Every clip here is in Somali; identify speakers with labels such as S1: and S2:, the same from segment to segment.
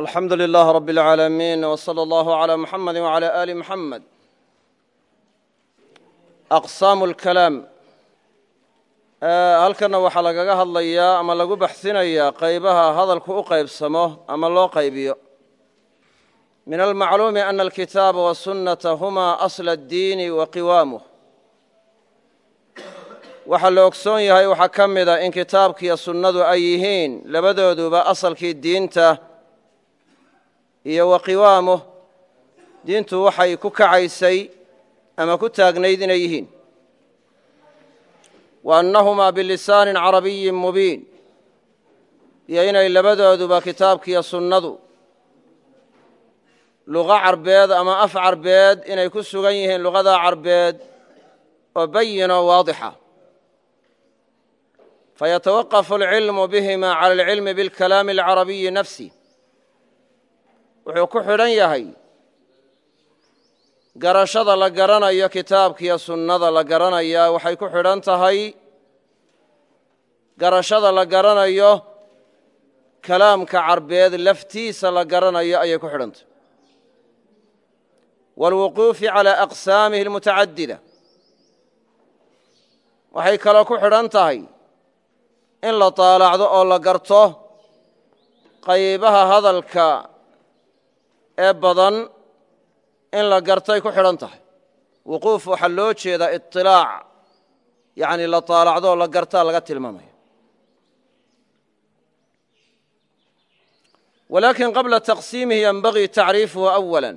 S1: alxamdu lilah rab اlcaalamiin wslى اllah عlى muxamadi wعlى ali muxamed aqsaamu اlkalaam halkana waxaa lagaga hadlayaa ama lagu baxsinayaa qaybaha hadalku u qaybsamo ama loo qaybiyo min almacluumi ana alkitaaba wasunnata humaa asla اddiini wa qiwaamuh waxaa la ogsoon yahay waxaa ka mida in kitaabkiiyo sunnadu ay yihiin labadooduba asalkii diinta iyo wa qiwaamuh diintu waxay ku kacaysay ama ku taagnayd inay yihiin. Wa annahumaa bilisaanin carabiyin mubiin iyo inay labadooduba kitaabkiiyo sunnadu luqo carbeed ama af carbeed inay ku sugan yihiin luqadaa carbeed oo bayinoo waadixa. Fayatawaqafu alcilmu bihima cala alcilmi bilkalaami alcarabiyi nafsi wuxuu ku xidhan yahay garashada la garanayo kitaabkiiyo sunnada la garanayaa waxay ku xidhan tahay garashada la garanayo kalaamka carbeed laftiisa la garanayo ayay ku xidhan tahay. Waalwuquufi calaa aqsaamihi almutacadida. Waxay kaloo ku xidhan tahay in la taalacdo oo la garto qaybaha hadalka ee badan in la gartay ku xidhan tahay. Wuquuf waxaa loo jeedaa iطilaac yani la taalacdo oo la gartaa laga tilmaamaya. Walakin qabla taqsiimihi yenbagii tacriifuhu awala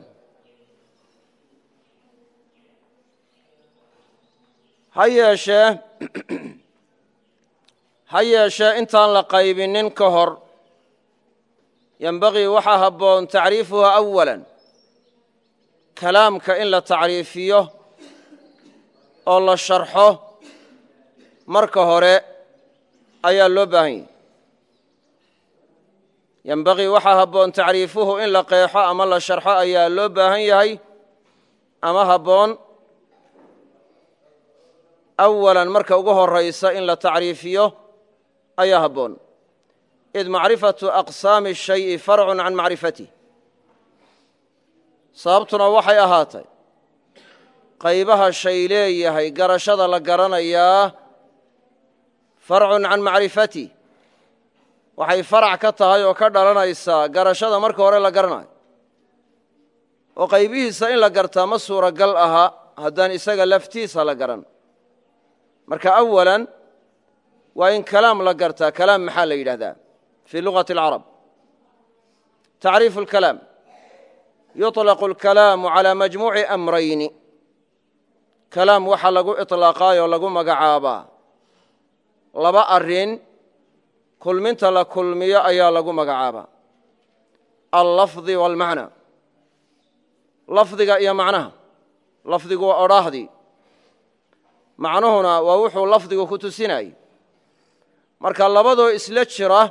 S1: ha yeeshee ha yeeshee intaan la qaybinin ka hor yenbagii waxaa habboon tacriifuhu awala kalaamka in la tacriifiyo oo la sharxo marka hore ayaa loo baahan yahy yenbagii waxaa habboon tacriifuhu in la qeexo ama la sharxo ayaa loo baahan yahay ama habboon awalan marka ugu horaysa in la tacriifiyo ayaa habboon id macrifatu aqsaami shayi farcun can macrifatih sababtuna waxay ahaatay qaybaha shay leeyahay garashada la garanayaa farcun can macrifatih waxay farac ka tahay oo ka dhalanaysaa garashada marka hore la garanayo oo qaybihiisa in la gartaa ma suuragal aha haddaan isaga laftiisa la garan marka awalan waa in kalaam la gartaa kalaam maxaa la yidhahdaa fii luغati اlcarab tacriifu اlkalaam yuطlaqu اlkalaamu calىa majmuuci amrayni kalaam waxaa lagu iطlaaqaayoo lagu magacaabaa laba arrin kulminta la kulmiyo ayaa lagu magacaabaa allafdi wاlmacna lafdiga iyo macnaha lafdigu waa odhaahdii macnuhuna waa wuxuu lafdigu ku tusinayay marka labadoo isla jira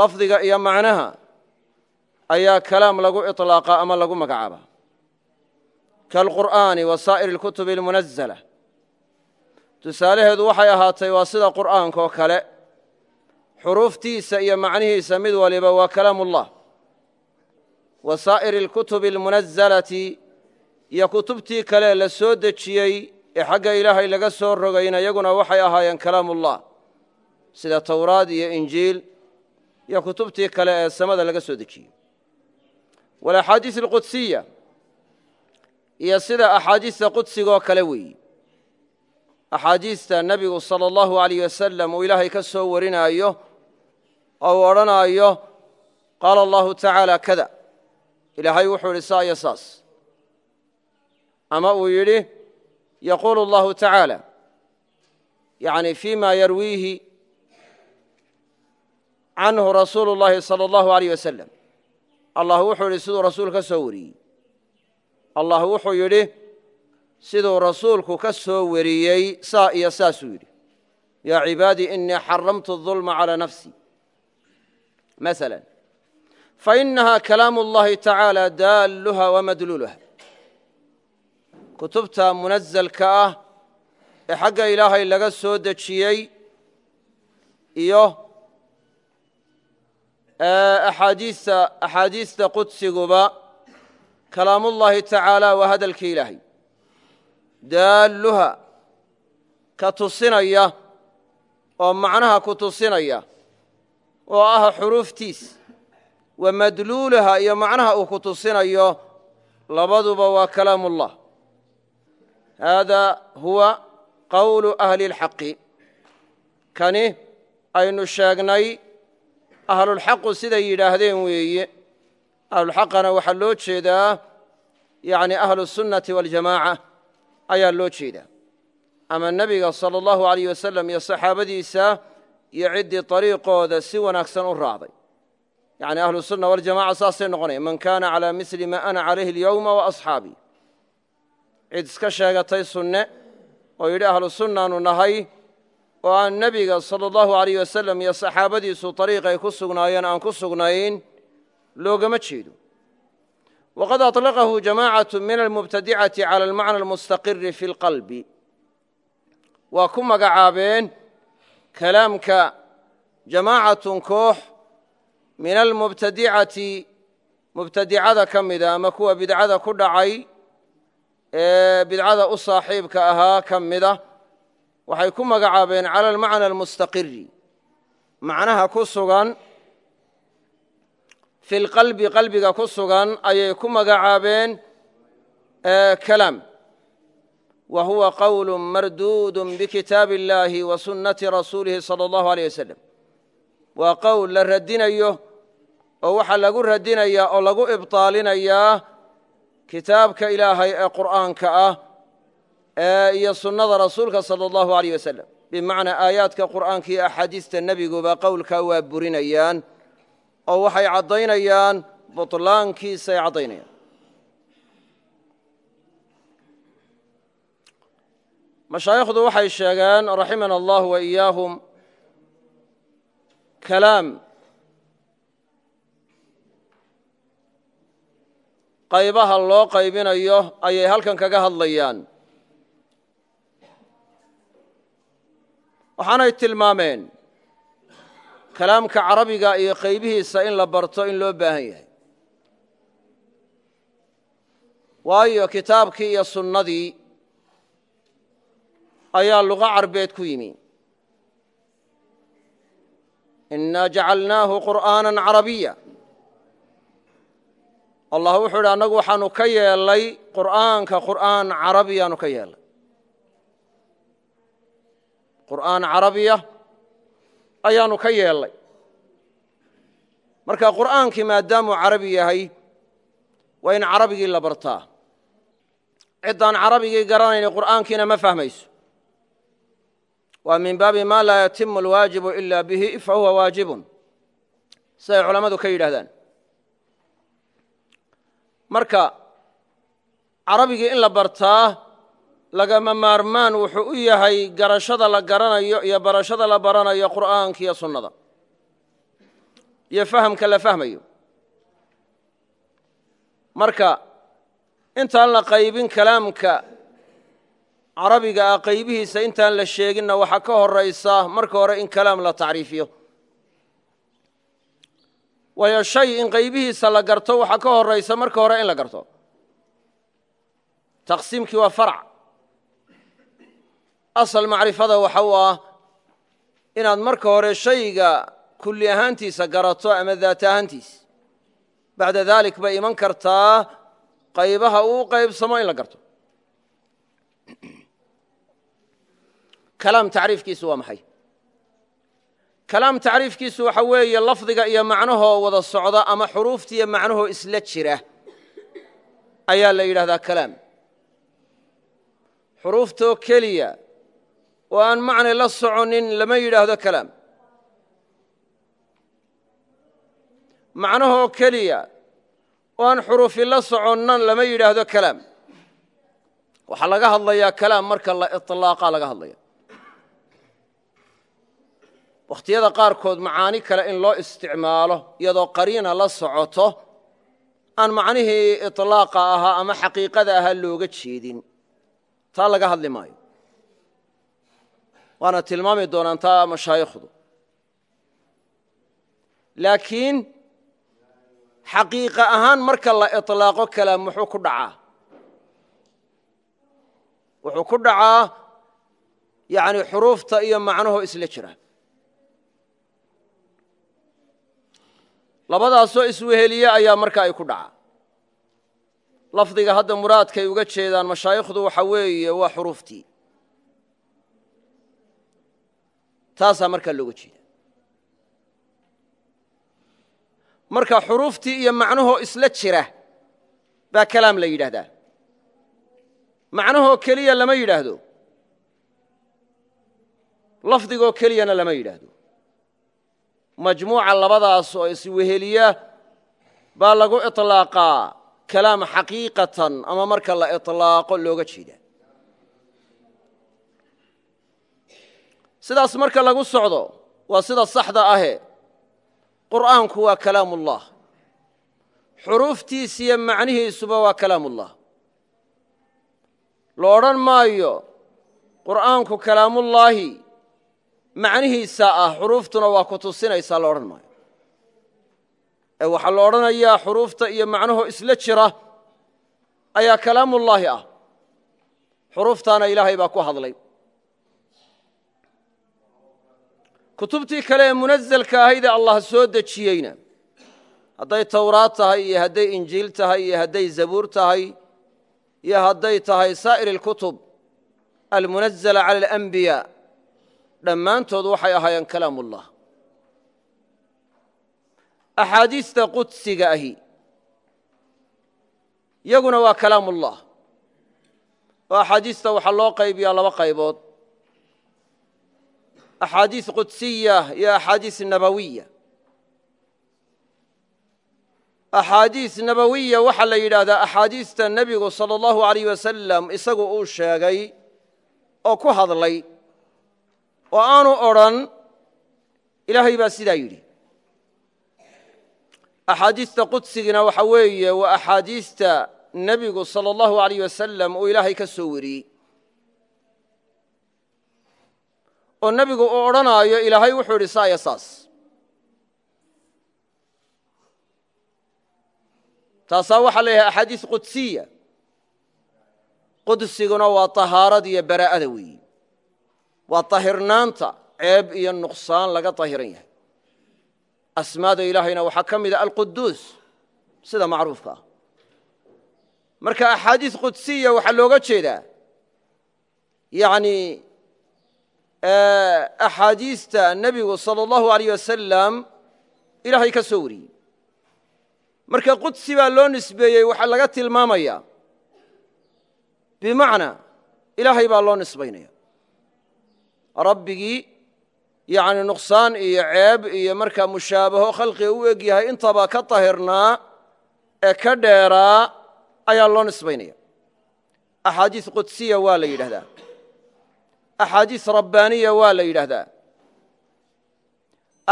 S1: lafdiga iyo macnaha ayaa kalaam lagu iطlaaqa ama lagu magacaaba kaalqur'aani wa saa'iri اlkutubi اlmunazala tusaalaheedu waxay ahaatay waa sida qur'aanka oo kale xuruuftiisa iyo macnihiisa mid waliba waa kalaam ullah wa saa'iri اlkutubi اlmunazalati iyo kutubtii kale la soo dejiyey ee xagga ilaahay laga soo rogayna iyaguna waxay ahaayeen kalaam ullah sida towraad iyo injiil iyo kutubtii kale ee samada laga soo dejiyey walaxaadiis alqudsiya iyo sida axaadiista qudsigoo kale weeyi axaadiista nebigu sala allahu alayh wasalam uu ilaahay ka soo warinaayo oo uu odhanaayo qaala allahu tacaala kada. Ilaahay wuxuu idhi saa iyo saas. Ama uu yidhi yaquulu allahu tacaala yani fi ma yarwiihi canhu rasuulu اllahi salى اllahu alayh wasalam allah wuxuu yidhi siduu rasuul ka soo wariyey allah wuxuu yidhi siduu rasuulku ka soo wariyey saa iyo saasuu yidhi yaa cibaadii inii xaramtu الظulma calى nafsi maala fainaha kalaamu اllahi tacaala daalluha wamadluuluha kutubta munazalka ah ee xagga ilaahay laga soo dejiyey iyo axaadiista qudsiguba kalaamullaahi tacaala waa hadalkii ilaahay. Daalluha ka tusinaya oo macnaha ku tusinaya oo ah xuruuftiis wa madluulaha iyo macnaha uu ku tusinayo labaduba waa kalaamullah. Haada huwa qowlu ahli اlxaqi kani aynu sheegnay ahlulxaqu siday yidhaahdeen weeye. Ahlulxaqana waxaa loo jeedaa yani ahlusunnati waljamaaca ayaa loo jeedaa. Ama nebiga sala allahu alayh wasalam iyo saxaabadiisa iyo ciddii ariiqooda si wanaagsan u raacday. Yani ahlusunna waljamaca saasay noqonaya man kana calaa misli ma ana calayhi alyowma waasxaabii cid iska sheegatay sunne oo yidhi ahlu sunnaanu nahay oo aan nebiga sala allahu alayh wasalam iyo saxaabadiisu ariiqay ku sugnaayeen aan ku sugnayn loogama jeedo. Waqad aطlaqahu jamaacatu min almubtadicati cala almacna almustaqiri fi اlqalbi waa ku magacaabeen kalaamka jamaacatun koox min almubtadicati mubtadicada ka mida ama kuwa bidcada ku dhacay ee bidcada u saaxiibka ahaa ka mida waxay ku magacaabeen cala almacna almustaqiri macnaha ku sugan fi lqalbi qalbiga ku sugan ayay ku magacaabeen kalaam wa huwa qowlu marduudu bikitaabi اllahi wa sunnati rasuulihi salى اllahu aleyh wasalam waa qowl la radinayo oo waxaa lagu radinayaa oo lagu ibطaalinayaa kitaabka ilaahay ee qur'aanka ah iyo sunnada rasuulka salى اllahu aleyh wasalam bimacnaa aayaadka qur'aanka iyo axaadiista nebiguba qowlkaa waa burinayaan oo waxay caddaynayaan buطlaankiisay caddaynayaan mashaayikhdu waxay sheegeen raximana allah wa iyaahum kalaam qaybaha loo qaybinayo ayay halkan kaga hadlayaan Waxaanay tilmaameen kalaamka carabiga iyo qaybihiisa in la barto in loo baahan yahay. Waayo kitaabkii iyo sunnadii ayaa luqo carbeed ku yimi. Inaa jacalnaahu qur'aana carabiya. Allah wuxuu idhi annagu waxaanu ka yeelay qur'aanka qur'aan carabiyaanu ka yeelay qur'aan carabiya ayaanu ka yeelay marka qur'aankii maadaamuu carabi yahay waa in carabigii la bartaa. Ciddaan carabigii garanayni qur'aankiina ma fahmayso. Waa min baabi ma laa yatimu alwaajibu ila bihi fahuwa waajibun. Siday culammadu ka yidhahdaan marka carabigii in la bartaa lagama maarmaan wuxuu u yahay garashada la garanayo iyo barashada la baranayo qur'aanka iyo sunnada. Iyo fahamka la fahmayo. Marka intaan la qaybin kalaamka carabiga ah qaybihiisa intaan la sheeginna waxaa ka horaysa marka hore in kalaam la tacriifiyo. Waayo shay in qaybihiisa la garto waxaa ka horaysa marka hore in la garto. Taqsiimkii waa farc asal macrifada waxa u ah inaad marka hore shayga kulli ahaantiisa garato ama daat ahaantiisa bacda dalik bay iman kartaa qaybaha uu qaybsamo in la garto. Kalaam tacriifkiisu waa maxay? Kalaam tacriifkiisu waxa weeye lafdiga iyo macnahoo wada socda ama xuruuftiiyo macnahoo isla jira ayaa la yidhahdaa kalaam. Xuruuftoo keliya oo aan macnay la soconin lama yidhaahdo kalaam macnahoo keliya oo aan xuruufi la soconnan lama yidhaahdo kalaam waxaa laga hadlayaa kalaam marka la iطlaaqa laga hadlaya wakhtiyada qaarkood macaani kale in loo isticmaalo iyadoo qariina la socoto aan macnihii iطlaaqa ahaa ama xaqiiqada ahaa looga jeedin taa laga hadli maayo waana tilmaami doonaan taa mashaayikhdu. Laakiin xaqiiqa ahaan marka la iطlaaqo kalaam muxuu ku dhacaa? Wuxuu ku dhacaa yani xuruufta iyo macnuhu isla jira. Labadaasoo isweheliye ayaa marka ay ku dhaca lafdiga hadda muraadkay uga jeedaan mashaayikhdu waxa weeye waa xuruuftii taasaa markaa looga jeeda marka xuruuftii iyo macnuhoo isla jira baa kalaam la yidhaahdaa. Macnahoo keliya lama yidhaahdo. Lafdigoo keliyana lama yidhaahdo. Majmuuca labadaas oo isweheliya baa lagu iطlaaqaa kalaam xaqiiqatan ama marka la iطlaaqo looga jeeda sidaas marka lagu socdo waa sida saxda ahe. Qur'aanku waa kalaam ullah xuruuftiisiyo macnihiisuba waa kalaam ullah lo odhan maayo qur'aanku kalaamullaahi macnihiisa ah xuruuftuna waa ku tusinaysaa lo odhan maayo. Ee waxaa la odhanayaa xuruufta iyo macnuhu isla jira ayaa kalaamullaahi ah. Xuruuftaana ilaahay baa ku hadlay kutubtii kale ee munazalka ahaydee allah soo dejiyeyna hadday tawraad tahay iyo hadday injiil tahay iyo hadday zabuur tahay iyo hadday tahay saa'ir اlkutub almunazala cala alanbiyaa dhammaantood waxay ahaayeen kalaam ullah axaadiista qudsiga ahi yaguna waa kalaam ullah oo axaadiista waxaa loo qaybiyaa laba qaybood axaadiis qudsiya iyo axaadiis nabawiya axaadiis nabawiya waxaa la yidhaahdaa axaadiista nebigu salى اllahu alayh wasalam isagu uu sheegay oo ku hadlay oo aanu odrhan ilaahay baa sidaa yidhi axaadiista qudsigina waxa weeye waa axaadiista nebigu salى اllahu alayh wasalam uu ilaahay ka soo wariyey oo nebigu uu odhanaayo ilaahay wuxuu idhi saa iyo saas. Taasaa waxaa yidhaha axaadiis qudsiya qudsiguna waa tahaarada iyo baraa'ada weeyi. Waa tahirnaanta ceeb iyo nuqsaan laga tahiran yahay. Asmaada ilaahayna waxaa ka mida alquduus sida macruufka. Ah marka axaadiis qudsiya waxaa looga jeedaa yani axaadiista nebigu salى اllahu alayh wasalam ilaahay ka soo wariyey. Marka qudsi baa loo nisbeeyey waxaa laga tilmaamaya. Bimacnaa ilaahay baa loo nisbaynaya. Rabbigii yani nuqsaan iyo ceeb iyo markaa mushaabaho khalqiga u eg yahay intaba ka tahirnaa ee ka dheeraa ayaa loo nisbaynaya. Axaadiis qudsiya waa la yidhahdaa axaadiis rabbaaniya waa la yidhaahdaa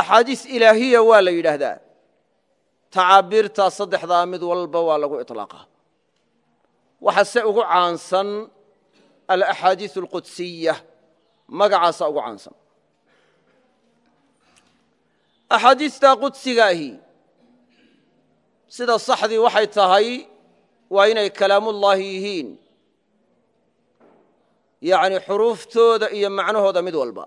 S1: axaadiis ilaahiya waa la yidhaahdaa tacaabiirtaa saddexdaa mid walba waa lagu iطlaaqaa waxa se ugu caansan alaxaadiis alqudsiya magacaasa ugu caansan axaadiistaa qudsiga ahi sida saxdii waxay tahay waa inay kalaamullaahi yihiin yani xuruuftooda iyo macnahooda mid walba.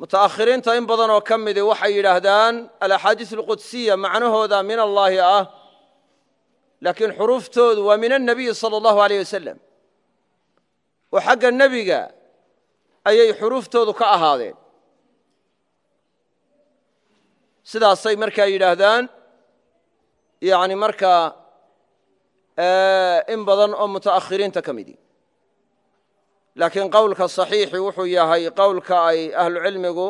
S1: Mutaakhiriinta in badan oo ka midi waxay yidhaahdaan alaxaadiis alqudsiya macnahooda min allaahi ah laakiin xuruuftoodu waa min annabiyi salى اllahu aleyh wasalam oo xagga nebiga ayay xuruuftoodu ka ahaadeen. Sidaasay markaa yidhaahdaan yani markaa in badan oo mutaakhiriinta ka midi. Laakiin qowlka صaxiixi wuxuu yahay qowlka ay ahlucilmigu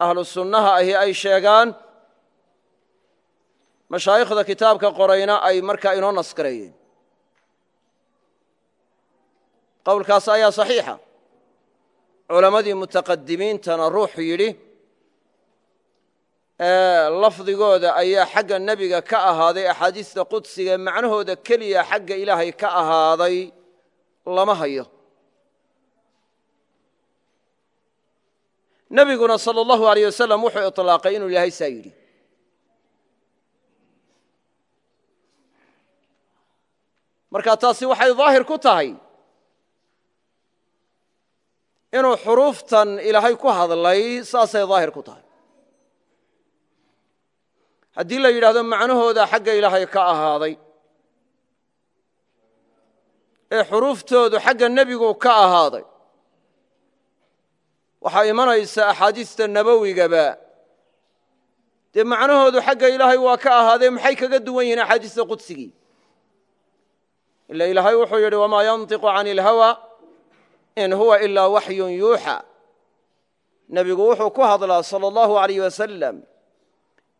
S1: ahlu ahi ay sheegaan mashaayikhda kitaabka qorayna ay markaa inoo naskareeyeen qowlkaas ayaa صaxiixa culammadii mutaqadimiintana ruuxu yidhi lafdigooda ayaa xagga nebiga ka ahaaday axaadiista qudsiga macnahooda keliya xagga ilaahay ka ahaaday. Lama hayo. Nebiguna sala allahu aleyh wasalam wuxuu iطlaaqay inuu ilaahay saa yidhi. Marka taasi waxay daahir ku tahay inuu xuruuftan ilaahay ku hadlay saasay daahir ku tahay haddii la yidhaahdo macnahooda xagga ilaahay ka ahaaday. Ee xuruuftoodu xagga nebigu ka ahaaday. Waxaa imanaysa axaadiista nabowigaba dee macnahoodu xagga ilaahay waa ka ahaadee maxay kaga duwan yihiin axaadiista qudsigii? Ila ilaahay wuxuu yidhi wamaa yantiqu can ilhawa in huwa ilaa waxyun yuuxa. Nebigu wuxuu ku hadlaa sala allahu alayh wasalam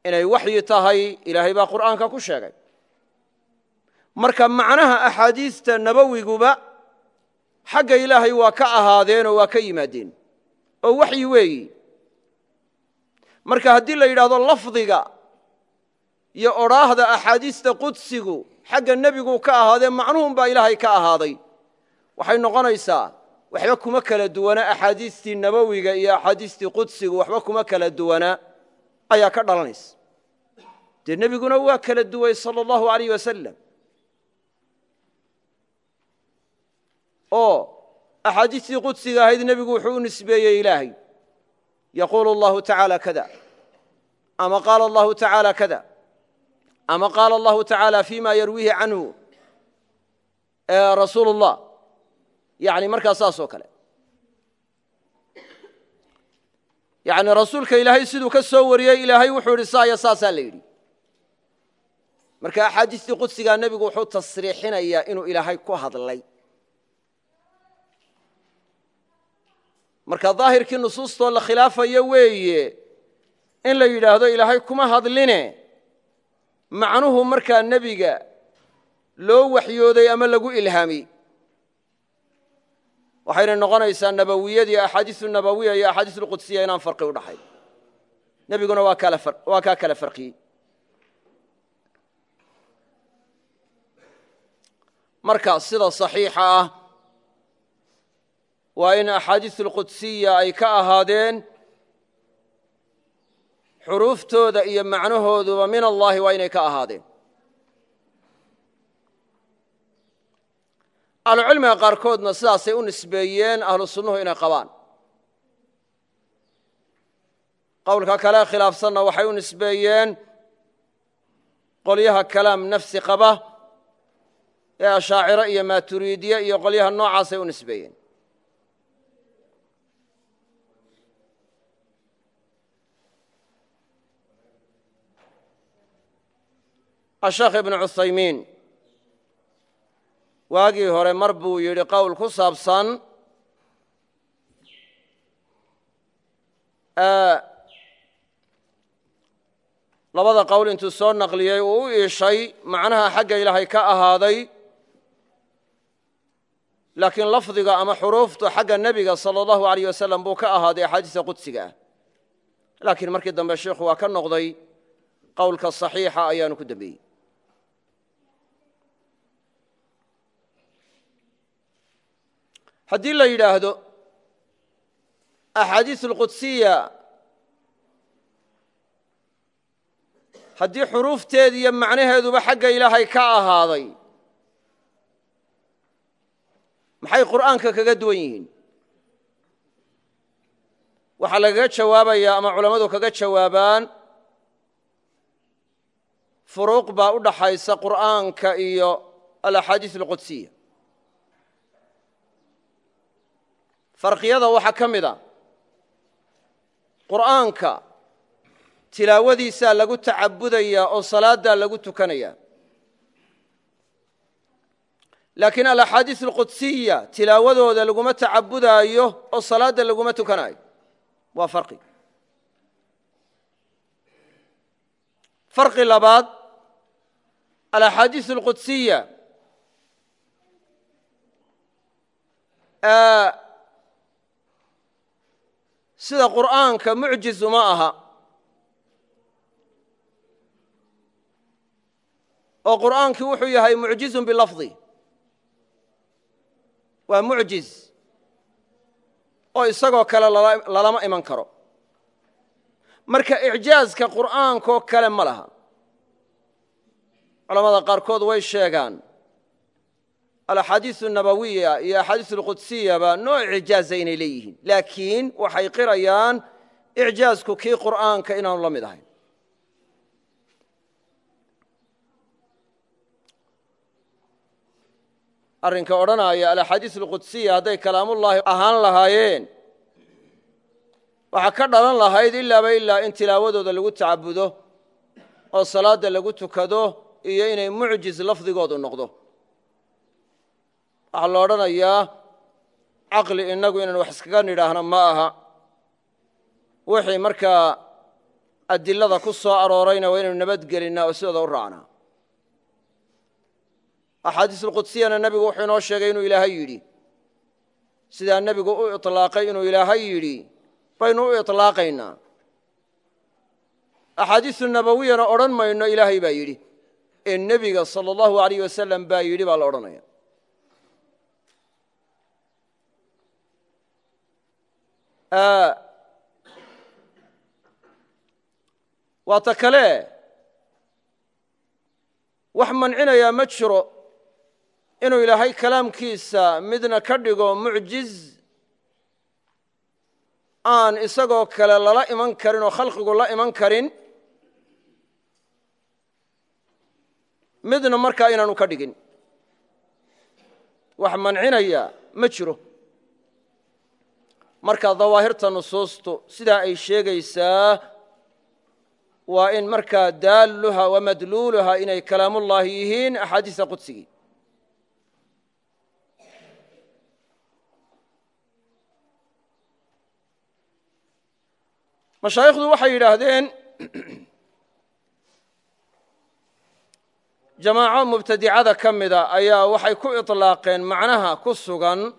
S1: inay waxyi tahay ilaahay baa qur'aanka ku sheegay. Marka macnaha axaadiista nabowiguba xagga ilaahay waa ka ahaadeenoo waa ka yimaadeen. Oo waxyi weeyi. Marka haddii la yidhaahdo lafdiga iyo odhaahda axaadiista qudsigu xagga nebigu ka ahaadee macnuhun baa ilaahay ka ahaaday. Waxay noqonaysaa waxba kuma kala duwana axaadiistii nabowiga iyo axaadiistii qudsigu waxba kuma kala duwana ayaa ka dhalanaysa. Dee nebiguna waa kala duway sala allahu alayh wasalam oo axaadiistii qudsiga ahayd nebigu wuxuu u nisbeeyey ilaahay. Yaquulu allahu tacaala kada. Ama qaala allahu tacaala kada. Ama qaala allahu tacaala fima yarwiihi canhu. Rasuulu اllah yani markaa saas oo kale yani rasuulka ilaahay siduu ka soo wariyey ilaahay wuxuu yidhi saaya saasaa la yidhi. Marka axaadiistii qudsigaa nebigu wuxuu tasriixinayaa inuu ilaahay ku hadlay. Marka daahirkii nusuustoo la khilaafayo weeye in la yidhaahdo ilaahay kuma hadline macnuhu markaa nebiga loo waxyooday ama lagu ilhaamiyey waxayna noqonaysaa nabawiyadii axaadiiu nabawiya iyo axaadiiu qudsiya inaan farqi u dhahay. Nebiguna waa kaa kala farqiyey marka sida saxiixa ah waa in axaadiiu lqudsiya ay ka ahaadeen xuruuftooda iyo macnahooduba min allahi waa inay ka ahaadeen. Ahlucilmiga qaarkoodna sidaasay u nisbeeyeen ahlu sunnuhu inay qabaan. Qowlka kale khilaafsanna waxay u nisbeeyeen qolyaha kalaam nafsi qaba ee ashaaciro iyo maaturiidiye iyo qolyaha noocaasay u nisbeeyeen. Asheekh ibnu cuthaymiin waagii hore mar buu yidhi qowl ku saabsan labada qowl intuu soo naqliyey uu u iishay macnaha xagga ilaahay ka ahaaday laakiin lafdiga ama xuruuftu xagga nebiga sala allahu alayh wasalam buu ka ahaaday axaadiista qudsiga. Ah laakiin markii dambe sheikhu waa ka noqday qowlka saxiixa ayaanu ku dembeeyey haddii la yidhaahdo axaadiiث اlqudsiya haddii xuruufteedi iyo macnaheeduba xagga ilaahay ka ahaaday maxay qur'aanka kaga duwan yihiin waxaa lagaga jawaabayaa ama culammadu kaga jawaabaan furuuq baa u dhaxaysa qur'aanka iyo alaxaadiiث اlqudsiya farqiyada waxaa ka mid a. Qur'aanka tilaawadiisaa lagu tacabudaya oo salaaddaa lagu tukanaya. Laakiin alaxaadiis alqudsiya tilaawadooda laguma tacabudaayo oo salaadda laguma tukanayo waa farqi. Farqi labaad alaxaadiis alqudsiya sida qur'aanka mucjiz uma aha. Oo qur'aankii wuxuu yahay mucjizun bilafdi. Waa mucjiz. Oo isagoo kale lalama iman karo. Marka icjaaska qur'aankoo kale ma laha. Culamada qaarkood way sheegaan alaxaadiisu nabawiya iyo axaadiis alqudsiyaba nooc icjaaza inay leeyihiin. Laakiin waxay qirayaan icjaazku kii qur'aanka inaanu la mid ahayn. Arrinka odhanaya alaxaadiis alqudsiya hadday kalaamullaahi ahaan lahaayeen waxaa ka dhalan lahayd ilaaba ilaa in tilaawadooda lagu tacabudo oo salaadda lagu tukado iyo inay mucjiz lafdigoodu noqdo Ah, waxaa la odhanayaa caqli innagu inaan wax iskaga nidhaahno ma aha. Wixii markaa adilada ku soo aroorayna waa inaynu nabadgelinnaa oo sidooda u raacnaa. Axaadiisulqudsiyana nebigu wuxuu inoo sheegay inuu ilaahay yidhi. Sidaa nebigu u iطlaaqay inuu ilaahay yidhi baynu u iطlaaqaynaa axaadiisu nabawiyana odhan mayno ilaahay baa yidhi. Ee nebiga sala allahu alayh wasalam baa yidhi baa la odhanaya. Waa ta kale. Wax mancinayaa ma jiro inuu ilaahay kalaamkiisa midna ka dhigo mucjiz. Aan isagoo kale lala iman karin oo khalqigu la iman karin. Midna markaa inaanu ka dhigin. Wax mancinaya ma jiro marka dawaahirta nusuustu sidaa ay sheegaysaa waa in markaa daalluha wa madluuluha inay kalaamullaahi yihiin axaadiisa qudsigii. Mashaayikhdu waxay yidhaahdeen jamaaco mubtadicada ka mida ayaa waxay ku iطlaaqeen macnaha ku sugan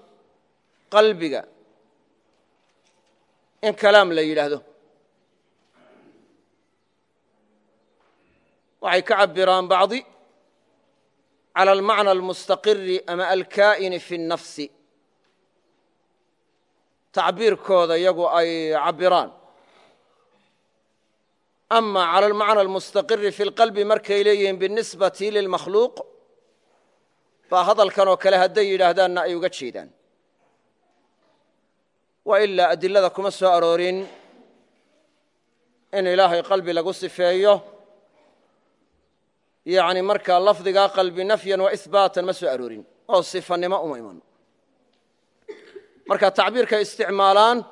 S1: qalbiga in kalaam la yidhaahdo waxay ka cabiraan bacdi calى almacna almustaqiri ama alkaa'ini fi الnafsi tacbiirkooda iyagu ay cabiraan ama calى almacna almustaqiri fi اlqalbi markay leeyihiin binisbati lilmakhluuq baa hadalkan oo kale hadday yidhaahdaanna ay uga jeedaan wa ilaa adilada kuma soo aroorin in ilaahay qalbi lagu sifeeyo. Yani markaa lafdigaa qalbi nafyan wa ihbaatan ma soo aroorin. Oo sifanimo uma iman. Marka tacbiirkay isticmaalaan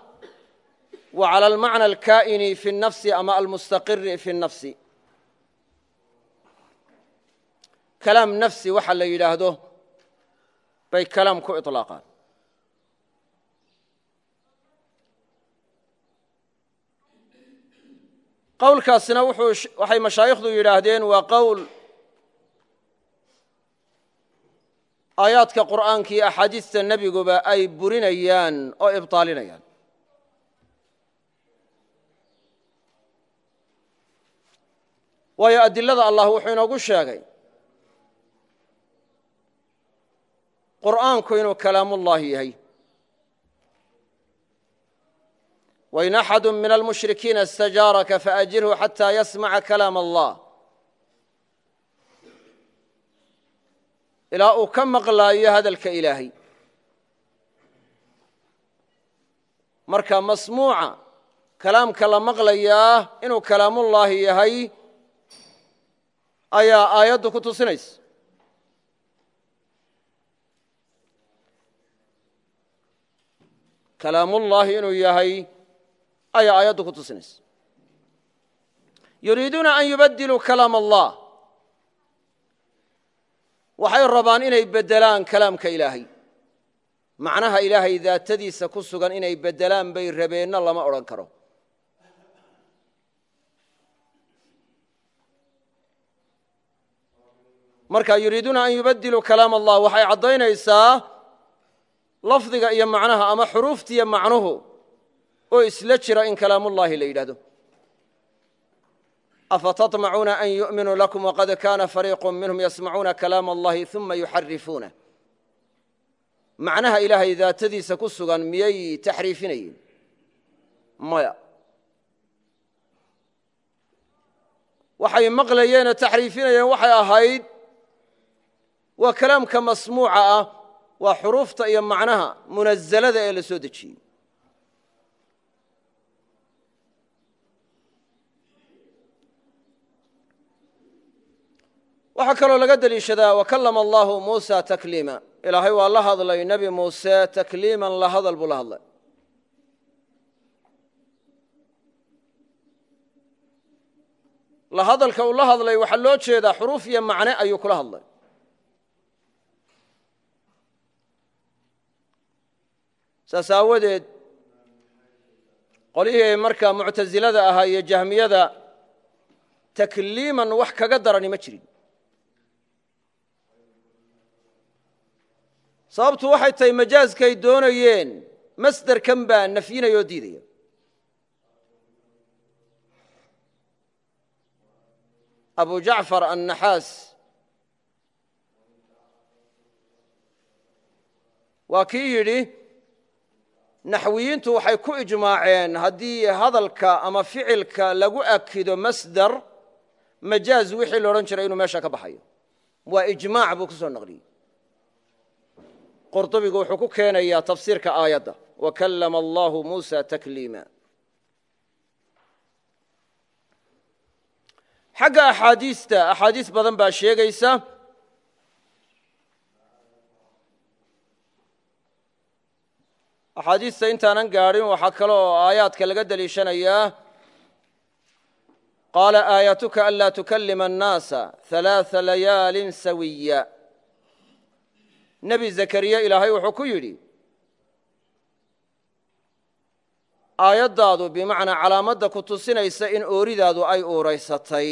S1: wa cala almacna alkaa'ini fi nafsi ama almustaqiri fi nafsi. Kalaam nafsi waxa la yidhaahdo bay kalaam ku ilaaqaan qowlkaasina waxay mashaayikhdu yidhaahdeen waa qowl aayaadka qur'aanka iyo axaadiista nebiguba ay burinayaan oo ibطaalinayaan waayo adilada allah wuxuu inoogu sheegay qur'aanku inuu kalaamullahi yahay wain axadu min almushrikiina istajaaraka faajirhu xataa yasmaca kalaam allah ilaa uu ka maqlaayo hadalka ilaahay marka masmuuca kalaamka la maqlayaa inuu kalaamullaahi yahay ayaa aayaddu ku tusinaysa kalaamullaahi inuu yahay ayaa aayaddu ku tusinaysa. Yuriiduuna an yubadiluu kalaam allah. Waxay rabaan inay beddelaan kalaamka ilaahay. Macnaha ilaahay daatadiisa ku sugan inay beddelaan bay rabeenna lama odhan karo. Marka yuriiduuna an yubadiluu kalaam allah waxay caddaynaysaa lafdiga iyo macnaha ama xuruuftiiyo macnuhu oo isla jira in kalaamullaahi la yidhahdo afatatmacuuna an yu'minuu lakum waqad kaana fariiqu minhum yasmacuuna kalaama allahi uma yuxarifuuna macnaha ilaahay daatadiisa ku sugan miyay taxriifinayeen maya. Waxay maqlayeenoo taxriifinayeen waxay ahayd waa kalaamka masmuuca ah waa xuruufta iyo macnaha munazalada ee la soo dejiyey waxaa kaloo laga deliishadaa wakallama allahu muusa takliima. Ilaahay waa la hadlay nebi muuse takliiman la hadal buu la hadlay. La hadalka uu la hadlay waxaa loo jeedaa xuruuf iyo macne ayuu kula hadlay. Saas aawadeed qolyihii markaa muctasilada ahaa iyo jahmiyada takliiman wax kaga darani ma jirin sababtu waxay tahay majaaskay doonayeen masderkan baa nafyinaya diidaya. Abu jacfar annaxaas. Waa kii yidhi naxwiyiintu waxay ku ijmaaceen haddii hadalka ama ficilka lagu akido masder majaaz wixii la odhan jiray inuu meesha ka baxayo. Waa ijmaac buu ku soo naqliyey qurdubigu wuxuu ku keenayaa tafsiirka aayadda. Wakallama allahu muusa takliima. Xagga axaadiista axaadiis badan baa sheegaysa axaadiista intaanan gaadhin waxaa kale oo aayaadka laga deliishanayaa qaala aayatuka anlaa tukalima annaasa halaaa layaalin sawiya nebi zakariya ilaahay wuxuu ku yidhi aayaddaadu bimacnaa calaamadda ku tusinaysa in ooridaadu ay uuraysatay.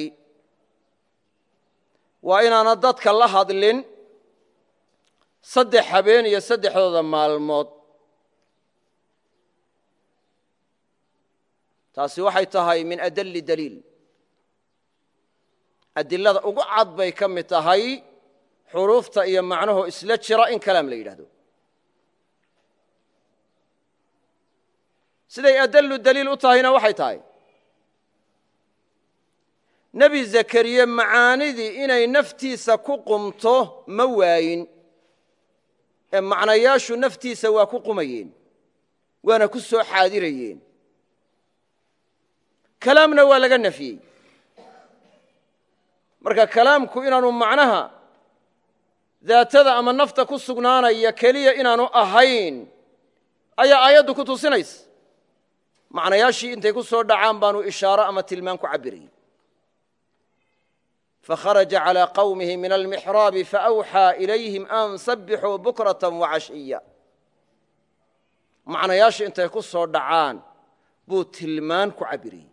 S1: Waa inaana dadka la hadlin saddex habeen iyo saddexdooda maalmood. Taasi waxay tahay min adalli daliil. Adilada ugu cad bay ka mid tahay xuruufta iyo macnuhu isla jira in kalaam la yidhahdo. Siday adallu daliil u tahayna waxay tahay. Nebi zakariye macaanidii inay naftiisa ku qumto ma waayin. Ee macnayaashu naftiisa waa ku qumayeen waana ku soo xaadirayeen. Kalaamna waa laga nafyey marka kalaamku inaanu macnaha daatada ama nafta ku sugnaanaya keliya inaanu ahayn ayaa aayaddu ku tusinaysa. Macnayaashii intay ku soo dhacaan baanu ishaaro ama tilmaan ku cabirayey fakharaja calىa qawmihi min almixraabi faawxaa ilayhim an sabbixuu bukrata wacashiya macnayaashii intay ku soo dhacaan buu tilmaan ku cabirayey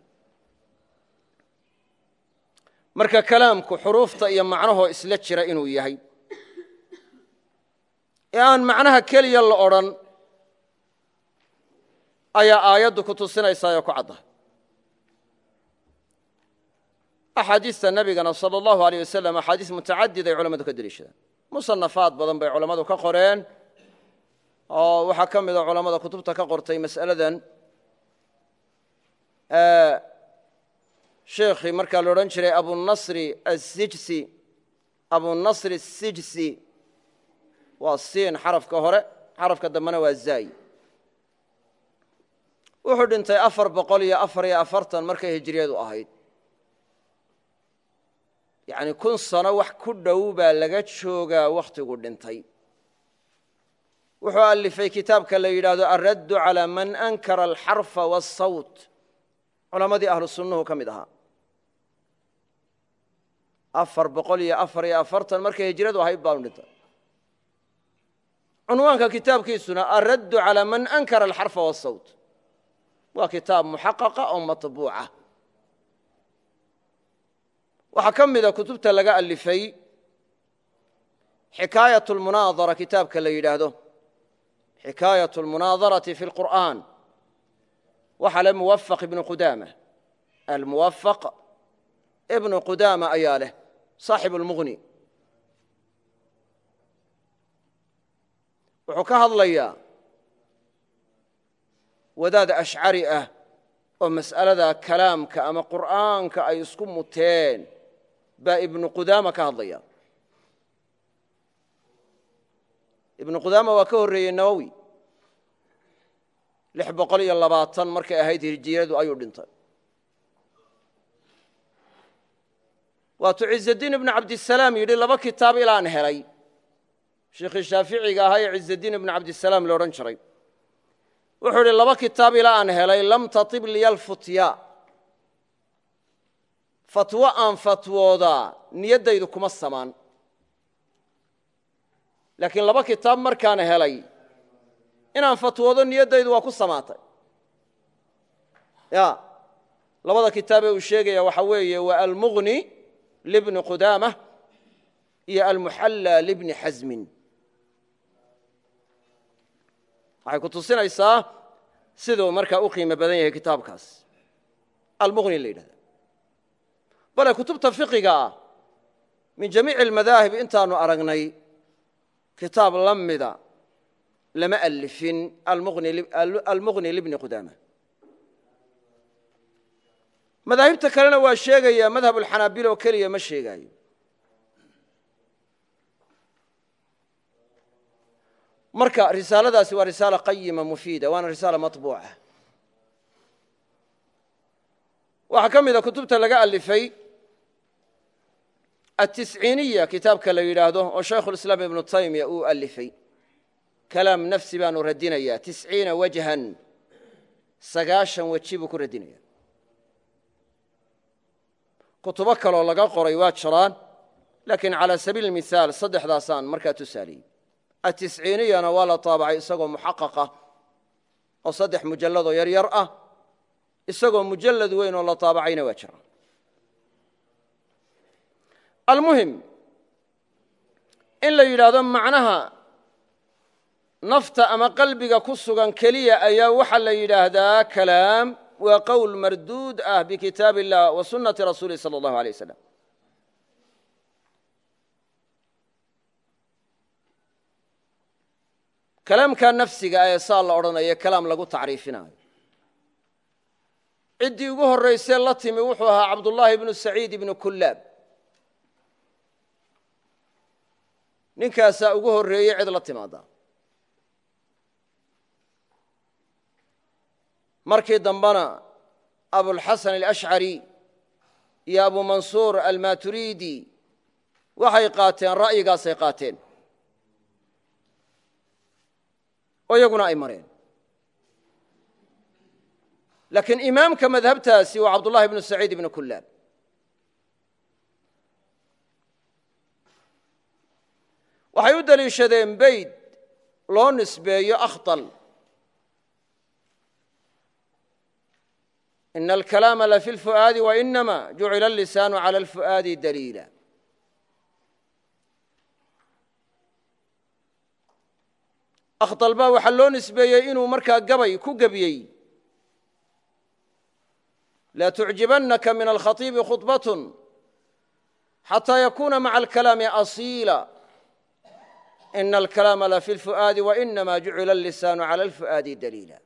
S1: marka kalaamku xuruufta iyo macnahoo isla jira inuu yahay ee aan macnaha keliya la odhan ayaa aayaddu ku tusinaysaa oo ku caddahay. Axaadiista nebigana sala allahu aleyh wasalam axaadiis mutacadid ay culammadu ka deliishadaan musanafaad badan bay culammadu ka qoreen oo waxaa ka mida culammada kutubta ka qortay mas'aladan sheekhii markaa la odhan jiray abunasri asijsi abunasri asijsi waa siin xarafka hore xarafka dambena waa zaayi wuxuu dhintay afar boqol iyo afar iyo afartan markay hijriyadu ahayd. Yacni kun sano wax ku dhow baa laga joogaa wakhtigu dhintay. Wuxuu alifay kitaabka la yidhaahdo alraddu calaa man ankara alxarfa waasawt culammadii ahlu sunnuhu ka mid ahaa. Afar boqol iyo afar iyo afartan markay hijradu ahayd baanu dhintay cunwaanka kitaabkiisuna araddu calaa man ankara alxarfa wasawt waa kitaab muxaqaqa oo maطbuuca waxaa ka mida kutubta laga alifay xikaayat lmunaadara kitaabka la yidhaahdo. Xikaayat lmunaadarati fi lqur'an waxaa le muwafaq ibnu qudaama. Almuwafaq ibnu qudaama ayaa leh saaxib lmuqni wuxuu ka hadlayaa wadaad ashcari ah oo mas'alada kalaamka ama qur'aanka ay isku muteen baa ibnu qudaama ka hadlaya ibnu qudaama waa ka horreeyey nawowi lix boqol iyo labaatan markay ahayd hirjiyadu ayuu dhintay. Waatuu ciزadiin ibnu cabdisalaam yidhi laba kitaab ilaan helay sheekhii shaaficiga ahaa cizadiin ibnu cabdisalaam laodhan jiray. Wuxuu idhi laba kitaab ilaa aan helay lam taib liya lfutya fatwo aan fatwoodaa niyaddaydu kuma samaan. Laakiin laba kitaab markaan helay inaan fatwoodo niyaddaydu waa ku samaatay. Ya labada kitaabee uu sheegaya waxaa weeye waa almughni libni qudaamah iyo almuxallى libni xasmin waxay ku tusinaysaa siduu markaa u qiimo badan yahay kitaabkaas. Almuqni la yidhahda bale kutubta fiqiga ah min jamiici almadaahib intaannu aragnay kitaab la mida lama alifin almuqni libni qudaama. Madaahibta kalena waa sheegaya madhab ulxanaabila oo keliya ma sheegaayo. Marka risaaladaasi waa risaala qayima mufiida waana risaala maطbuuca waxaa ka mida kutubta laga alifay atisciiniya kitaabka la yidhaahdo oo shaykhulislaam ibnu taymiya uu alifay kalaam nafsi baanu radinaya tisciina wajhan sagaashan weji buu ku radinaya kutubo kaloo laga qoray waa jiraan laakiin calى sabiil mihaal saddexdaasaan markaa tusaaliyey atisciiniyana waa la taabacay isagoo muxaqaqah oo saddex mujalladoo yar yar ah isagoo mujallad weyn oo la taabacayna waa jira almuhim in la yidhaahdo macnaha nafta ama qalbiga ku sugan keliya ayaa waxaa la yidhaahdaa kalaam waa qowl marduud ah bikitaab illah wa sunnati rasuulih salى اllahu alay wasalam kalaamka nafsiga ee saa la odhanayo kalaam lagu tacriifinayo. Ciddii ugu horraysee la timi wuxuu ahaa cabdullaahi ibnu saciid ibnu kullaab. Ninkaasaa ugu horreeyey cid la timaada markii dambena abulxasan alashcari iyo abu mansuur almaturidi waxay qaateen ra'yigaasay qaateen oo iyaguna ay mareen. Laakiin imaamka madhabtaasi waa cabdullahi ibnu saciid ibnu kullaab. Waxay u deliishadeen beyd loo nisbeeyo akhdal ina alkalaama lafi lfu'aadi wainama jucila allisaanu cala alfu'aadi daliila akhdal baa waxaa loo nisbeeyey inuu markaa gabay ku gebiyey laa tucjibannaka min alkhatiibi khudbatun xataa yakuuna maca alkalaami asiila ina alkalaama lafi lfu'aadi wainama jucila allisaanu cala alfu'aadi daliila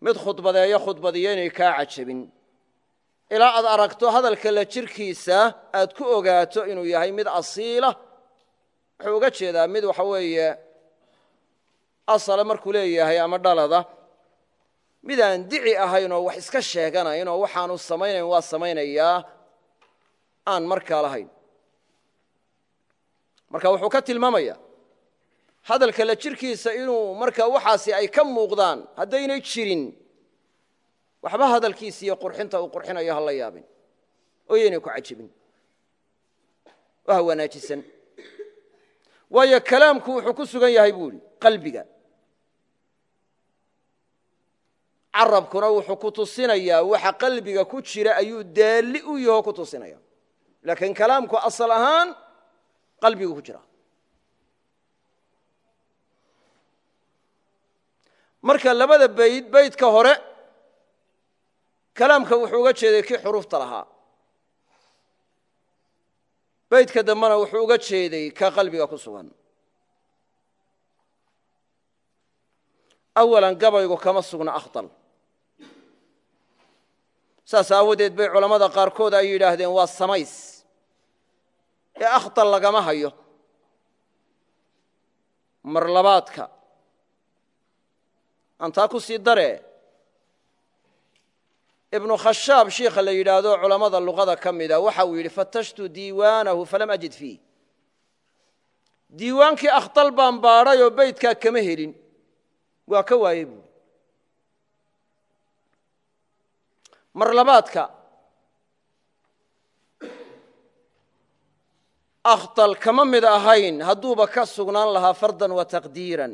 S1: mid khudbadeeyo khudbadiyo inay kaa cajabin ilaa aad aragto hadalka la jirkiisa aad ku ogaato inuu yahay mid asiila wuxuu uga jeedaa mid waxa weeye asala markuu leeyahay ama dhalada midaan dici ahayn wax iska sheeganayn oo waxaanu samaynayn waa samaynayaa aan markaa lahayn. Marka wuxuu ka tilmaamaya hadalka la jirkiisa inuu markaa waxaasi ay ka muuqdaan haddaynay jirin waxba hadalkiisa iyo qurxinta uu qurxinayo ha la yaabin oo ku cajibin. Oo wanaajisan waayo kalaamku wuxuu ku sugan yahay buu idhi qalbiga. Carabkuna wuxuu ku tusinayaa waxa qalbiga ku jira ayuu daalli u yaho ku tusinaya laakiin kalaamku asal ahaan qalbigu ku jira. Marka labada bayd baydka hore kalaamka wuxuu uga jeeday kii xuruufta lahaa. Baydka dambena wuxuu uga jeeday ka qalbiga ku sugan awalan gabaygu kama sugna akhdal saas aawadeed bay culammada qaarkood ay yidhaahdeen waa samays ee akhtal lagama hayo mar labaadka aan taa ku sii dare ibnu khashaab shiikha la yidhaahdo culammada luqada ka mida waxa uu yidhi fatashtu diiwaanahu falam ajid fiih diiwaankii akhtal baan baadhay oo beydkaa kama helin waa ka waayey buuri mar labaadka akhtal kama mid ahayn hadduuba ka sugnaan lahaa fardan wa taqdiiran.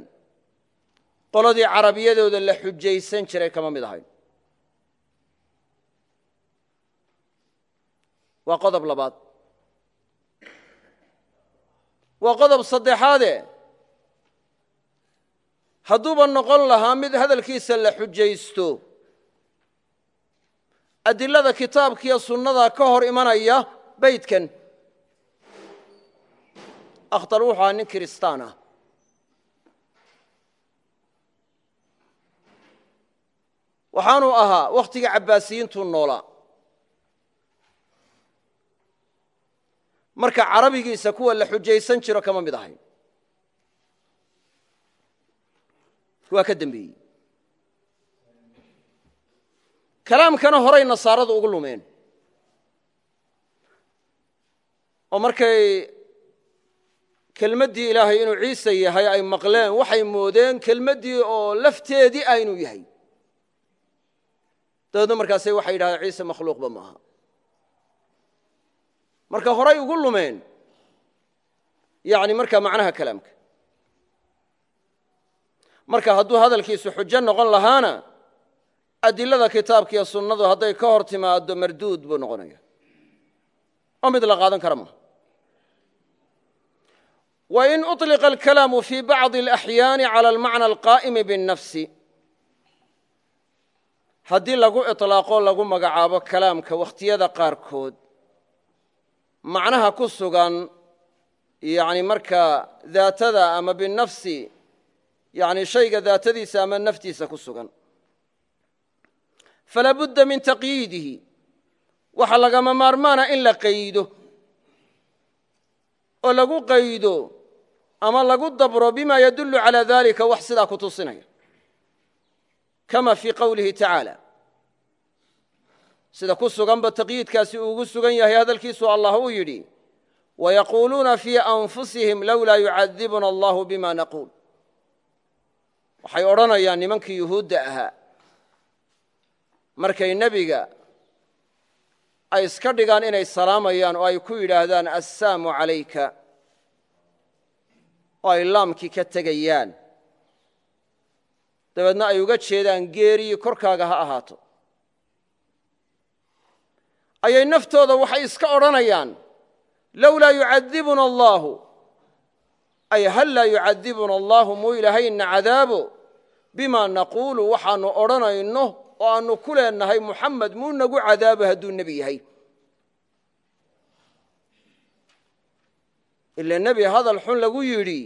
S1: Qoladii carabiyadooda la xujaysan jiray kama mid ahayn. Waa qodob labaad. Waa qodob saddexaade hadduuba noqon lahaa mid hadalkiisa la xujaysto. Adilada kitaabkiiyo sunnada ka hor imanaya beydkan akhtar wuxuu ahaa nin kiristaan ah. Waxaanuu ahaa wakhtigii cabbaasiyiintuu noolaa marka carabigiisa kuwa la xujaysan jiro kama mid ahayn waa ka dembeeyey kalaamkana horay nasaaradu ugu lumeen. Oo markay kelmaddii ilaahay inuu ciise yahay ay maqleen waxay moodeen kelmaddii oo lafteedii ah yahay. Dabeedna markaase waxay yidhahdeen ciise makhluuqba maaha. Marka horay ugu lumeen yani marka macnaha kalaamka marka hadduu hadalkiisu xujo noqon lahaana adilada kitaabka iyo sunnadu hadday ka hor timaado marduud buu noqonaya oo mid la qaadan kara maaha wain uطliqa alkalaamu fi bacضi اlaxyaani calى almacna alqaa'imi biالnafsi haddii lagu iطlaaqo lagu magacaabo kalaamka wakhtiyada qaarkood macnaha ku sugan yani markaa daatada ama binafsi yani shayga daatadiisa ama naftiisa ku sugan. Falaa budda min taqyiidihi. Waxa lagama maarmaana in la qaydo. Oo lagu qaydo ama lagu dabro bima yadullu calى dalika wax sidaa ku tusinaya. Kama fii qowlihi tacaala. Sida ku suganba taqyiidkaasi uu ugu sugan yahay hadalkiisu allah uu yidhi wayaquuluuna fii anfusihim lowlaa yucadibuna allahu bima naquul waxay odhanayaan nimankii yuhuudda ahaa markay nebiga ay iska dhigaan inay salaamayaan oo ay ku yidhaahdaan assaamu calayka oo ay laamkii ka tegayaan. Dabeedna ay uga jeedaan geeriyi korkaaga ha ahaato ayay naftooda waxay iska odhanayaan lowlaa yucadibuna allaahu ay hal laa yucadibuna allaahu muu ilaahayna cadaabo bimaa naquulu waxaannu odhanayno oo aannu ku leenahay muxamed muu nagu cadaabo hadduu nebi yahay. Ila nebi hadal xun lagu yidhi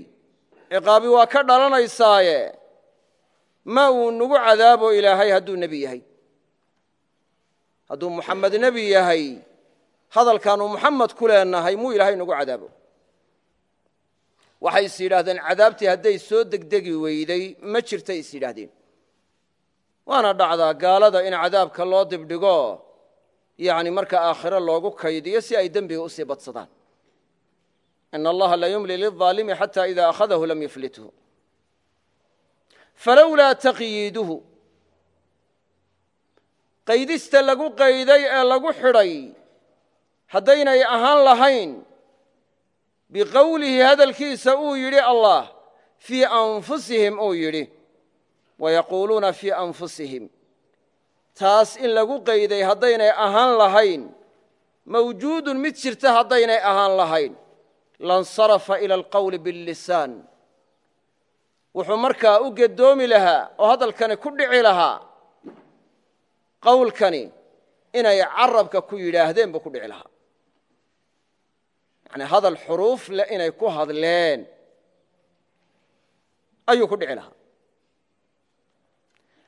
S1: ciqaabi waa ka dhalanaysaaye ma uu nagu cadaabo ilaahay hadduu nebi yahay? Hadduu muxamed nebi yahay hadalkaannu muxamed ku leenahay muu ilaahay nagu cadaabo waxay is yidhaahdeen cadaabtii hadday soo degdegi weyday ma jirtay is yidhaahdeen. Waana dhacdaa gaalada in cadaabka loo dibdhigo yani marka aakhiro loogu kaydiyo si ay dembiga u sii badsadaan. In allaha la yumli lilظaalimi xata ida akhadahu lam yuflithu. Falowlaa taqyiiduhu. Qaydista lagu qayday ee lagu xidhay haddaynay ahaan lahayn biqowlihi hadalkiisa uu yidhi allah fii anfusihim uu yidhi. Wayaquuluuna fii anfusihim. Taas in lagu qayday haddaynay ahaan lahayn. Mawjuudun mid jirta haddaynay ahaan lahayn. Lansarafa ila alqowli billisaan. Wuxuu markaa u gedoomi lahaa oo hadalkani ku dhici lahaa qowlkani inay carabka ku yidhaahdeen buu ku dhici lahaa hadal xuruuf leh inay ku hadleen. Ayuu ku dhici lahaa.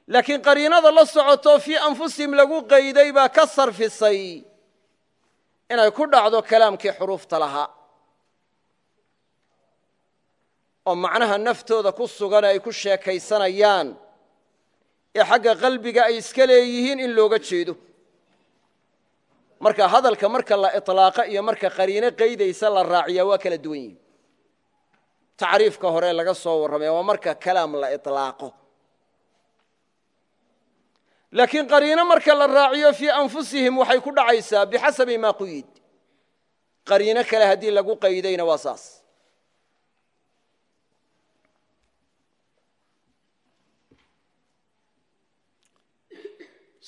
S1: Laakiin qariinada la socoto fii anfusihim lagu qayday baa ka sarfisay inay ku dhacdo kalaamkii xuruufta lahaa. Oo macnaha naftooda ku sugan ay ku sheekaysanayaan ee xagga qalbiga ay iska leeyihiin in looga jeedo marka hadalka marka la iطlaaqa iyo marka qariino qaydaysa la raaciya waa kala duwan yihiin tacriifka hore laga soo warramaya waa marka kalaam la iطlaaqo laakiin qariino marka la raaciyo fii anfusihim waxay ku dhacaysaa bixasabi maa quyid qariino kale haddii lagu qaydayna waa saas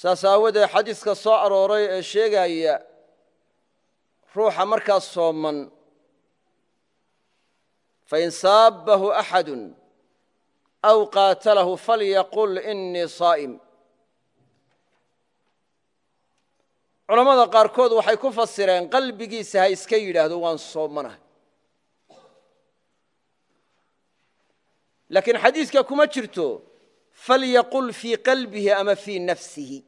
S1: saas aawadeed xadiiska soo arooray ee sheegaya ruuxa markaas sooman fain saabbahu axadu aw qaatalahu falyaqul inii saa'im. Culammada qaarkood waxay ku fasireen qalbigiisa ha iska yidhaahdo waan soomanahay. Laakiin xadiiska kuma jirto falyaqul fii qalbihi ama fii nafsihi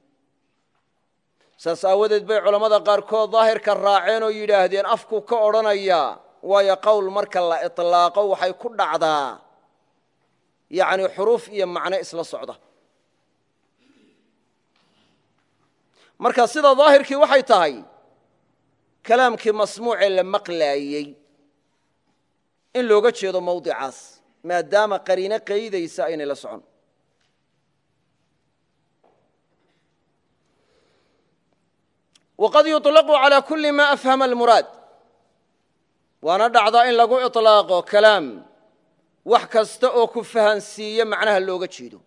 S1: saas aawadeed bay culammada qaarkood daahirka raaceen oo yidhaahdeen afku ka odhanayaa waayo qowl marka la iطlaaqo waxay ku dhacdaa. Yacni xuruuf iyo macno isla socda. Marka sida daahirkii waxay tahay kalaamkii masmuucee la maqlaayey. In looga jeedo mawdicaas maadaama qariino qaydaysa aynay la socon waqad yuطlaqu calى kuli ma afhama almuraad waana dhacdaa in lagu iطlaaqo kalaam wax kasta oo ku fahansiiye macnaha looga jeedo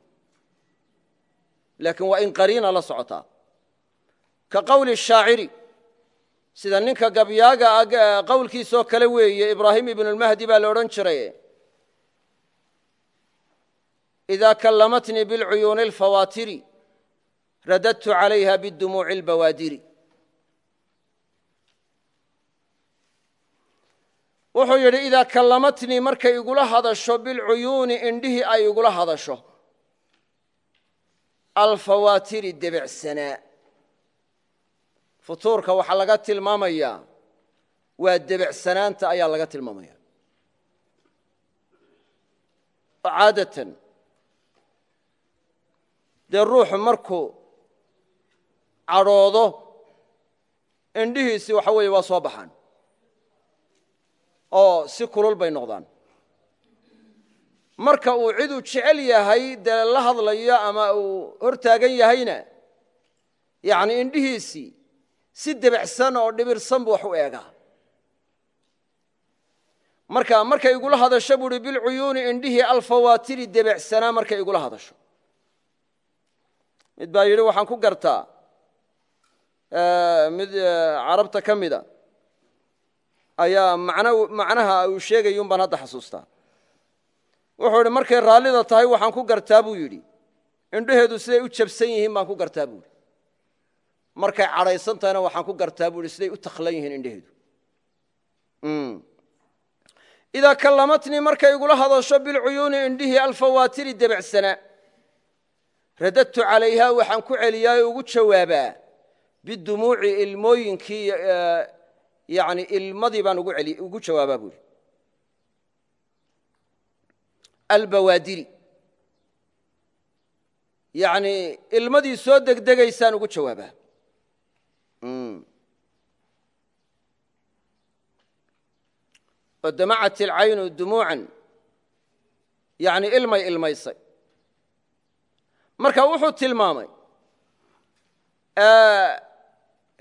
S1: laakiin waa in qariina la socotaa ka qowli shaaciri sida ninka gabyaaga qowlkiisoo kale weeye ibraahim ibnulmahdi baa la odhan jiray إida kallamatnii biاlcuyuuni اlfawaatiri radadtu calayha bidumuuci اlbawaadiri wuxuu yidhi idaa kallamatnii markay igula hadasho bilcuyuuni indhihii ay igula hadasho. Alfawaatiri debecsanaa futuurka waxaa laga tilmaamayaa waa debecsanaanta ayaa laga tilmaamaya caadatan dee ruuxu markuu cadhoodo indhihiisii waxa weeye waa soo baxaan oo si kulul bay noqdaan. Marka uu ciduu jecel yahay dee la hadlayo ama uu hor taagan yahayna yacni indhihiisii si debecsan oo dhibirsan buu wax u eegaa. Marka markay igula hadasho buu uhi bilcuyuuni indhihii alfawaatiri debecsanaa markay igula hadasho. Mid baa yidhi waxaan ku gartaa. Mid carabta ka mida ayaa macnaha uu sheegay un baan hadda xasuustaa. Wuxuu idhi markay raallida tahay waxaan ku gartaa buu yidhi. Indhaheedu siday u jabsan yihiin baan ku gartaa buu yidhi. Markay cadhaysan tahayna waxaan ku gartaa buu yidhi. Siday u takhlan yihiin indhaheedu. Idaa kallamatnii markay igula hadasho bilcuyuuni indhihii alfawaatiri debecsanaa radadtu calayha waxaan ku celiyaa ugu jawaabaa bidumuuci ilmooyinkii yani ilmadii baan ugu jawaabaa buuri albawaadiri. Yani ilmadii soo degdegaysaan ugu jawaabaa. Oo damacat ilcaynu dumuucan. Yani ilmay ilmaysay. Marka wuxuu tilmaamay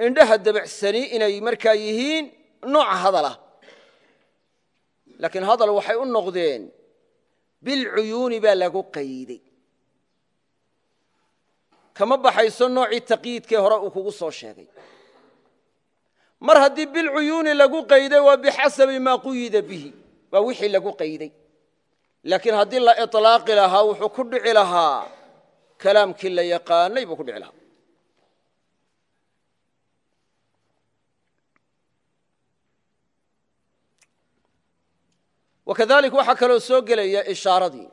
S1: indhaha debecsani inay markaa yihiin nooca hadalah laakiin hadal waxay u noqdeen bilcuyuuni baa lagu qayday. Kama baxayso noocii taqyiidkee hore uu kugu soo sheegay. Mar haddii bilcuyuuni lagu qayday waa bixasabi maa quyida bihi waa wixii lagu qayday. Laakiin haddii la iطlaaqi lahaa wuxuu ku dhici lahaa kalaamkii la yaqaanay buu ku dhici lahaa wakadalik waxaa kaloo soo gelaya ishaaradii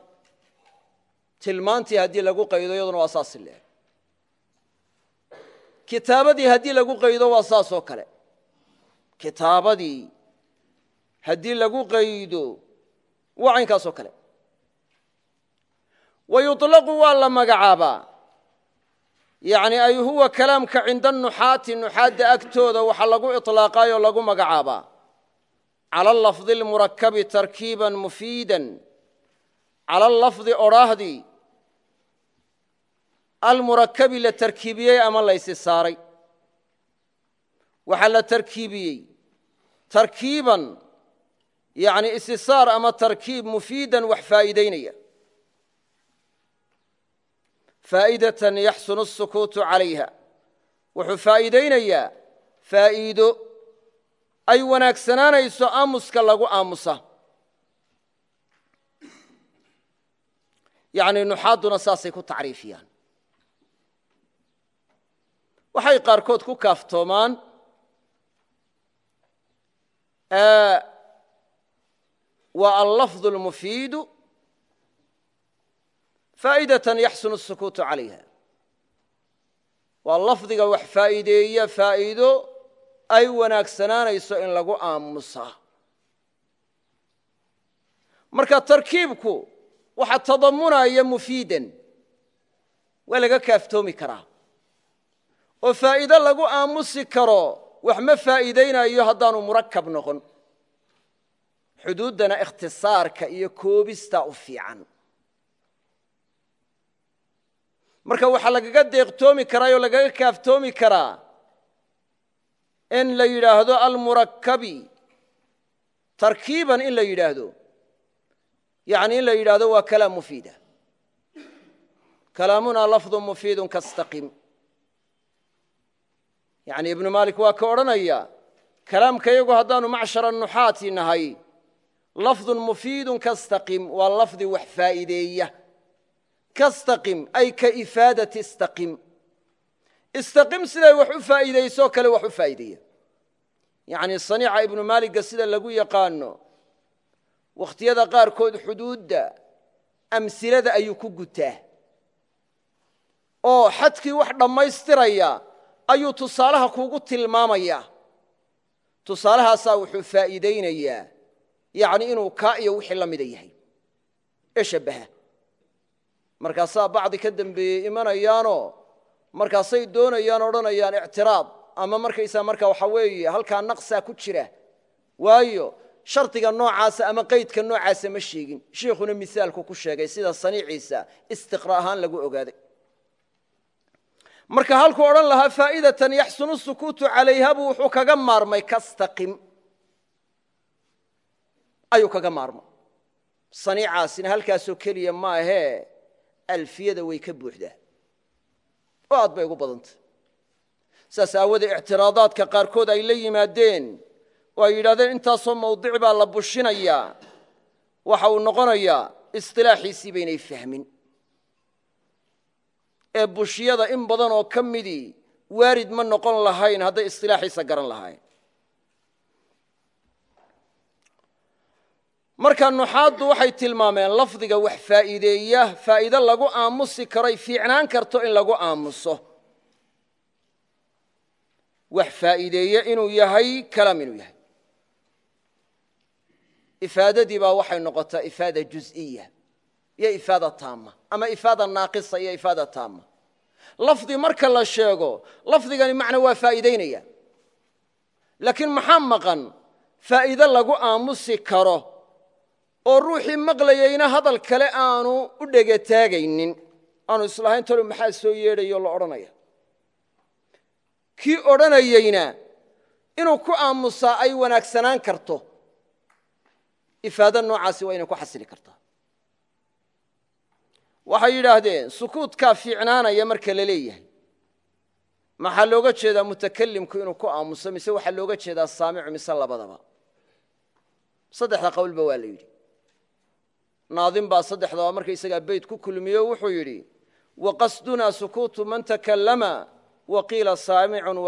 S1: tilmaantii haddii lagu qaydo iyaduna waa saasi leeg kitaabadii haddii lagu qaydo waa saas oo kale. Kitaabadii haddii lagu qaydo waa caynkaas oo kale. Wa yuطlaqu waa la magacaabaa yani ay huwa kalaamka cinda nuxaati nuxaadda agtooda waxaa lagu iطlaaqaayoo lagu magacaabaa cala lafdi اlmurakabi tarkiiba mufiida cala lafdi odhaahdii almurakabi la tarkiibiyey ama laysi saaray waxaa la tarkiibiyey tarkiiban yani isisaar ama tarkiib mufiidan wax faa'iidaynaya faa'idatan yaxsunu الsukuutu calayha wuxuu faa'iidaynayaa faa'iido ay wanaagsanaanayso aamuska lagu aamusa yani nuxaadduna saasay ku tacriifiyaan waxay qaarkood ku kaaftoomaan waa allafظ اlmufiidu faa'idatan yaxsunu الsukuutu calayha waa lafdiga wax faa'iideeya faa'iido ay wanaagsanaanayso in lagu aamusaa marka tarkiibku waxa tadamunaya mufiidan waa laga kaaftoomi karaa. Oo faa'iido lagu aamusi karo wax ma faa'iidaynayo haddaanu murakab noqon. Xuduuddana ikhtisaarka iyo koobistaa u fiican. Marka waxaa lagaga deeqtoomi karaa oo lagaga kaaftoomi karaa in la yidhaahdo almurakabi tarkiiban in la yidhaahdo. Yani in la yidhaahdo waa kalaam mufiida. Kalaamunaa lafdu mufiidun kastaqim. Yani ibnu malik waa ka odhanaya kalaamka yagu haddaanu macshara nuxaati nahay lafdun mufiidun kastaqim waa lafdi wax faa'iideeya. Kastaqim ay ka ifaadati istaqim istaqim siday wax u faa'iidaysoo kale wax u faa'iideeya yacni saniica ibnu maaligga sida lagu yaqaano wakhtiyada qaarkood xuduudda amsilada ayuu ku gutaa oo xadkii wax dhammaystiraya ayuu tusaalaha kuugu tilmaamaya tusaalahaasaa wuxuu faa'iidaynayaa yani inuu kaa iyo wixii la mida yahay ee shabbaha markaasaa bacdi ka dembeeyey imanayaanoo markaasay doonayaan odhanayaan ictiraad ama markaysaa marka waxa weeye halkaa naqsaa ku jira. Waayo shardiga noocaasa ama qaydka noocaasa ma sheegin. Shiikhuna misaalku ku sheegay sida saniiciisa istiqra ahaan lagu ogaaday. Marka halkuu odhan lahaa faa'idatan yaxsunu sukuutu calayha wuxuu kaga maarmay kastaqim. Ayuu kaga maarmay. Saniicaasina halkaasoo keliya maahee alfiyada way ka buuxdaa oo aad bay ugu badantay. Saas aawoodee ictiraadaadka qaarkood ay la yimaadeen oo ay yidhahdeen intaasoo mawdic baa la bushinayaa. Waxa uu noqonayaa isطilaaxiisii baynay fahmin. Ee bushiyada in badan oo ka midii waarid ma noqon lahayn hadday isطilaaxiisa garan lahayn marka nuxaaddu waxay tilmaameen lafdiga wax faa'iideeya faa'iido lagu aamusi karoy fiicnaan karto in lagu aamuso. Wax faa'iideeye inuu yahay kalaam inuu yahay. Ifaadadii baa waxay noqotaa ifaada juz'iya iyo ifaada taama ama ifaada naaqisa iyo ifaada taama lafdi marka la sheego lafdigani macna waa faa'iidaynaya laakiin maxaa maqan? Faa'iide lagu aamusi karo oo ruuxii maqlayeyna hadal kale aanu u dhegataagaynin aanu islahayn talo maxaa soo yeedhayo la odhanaya? Kii odhanayeyna inuu ku aamusaa ay wanaagsanaan karto. Ifaado noocaasi waa inay ku xasili kartaa waxay yidhaahdeen sukuudkaa fiicnaanaya marka la leeyahay. Maxaa looga jeedaa mutakalimku inuu ku aamuso mise waxaa looga jeedaa saamicu mise labadaba? Saddexda qowlba waa la yidhi naadim baa saddexdaba markaysagaa beyt ku kulmiye o wuxuu yidhi waqasdunaa sukuutu man takallama waqiila saamicun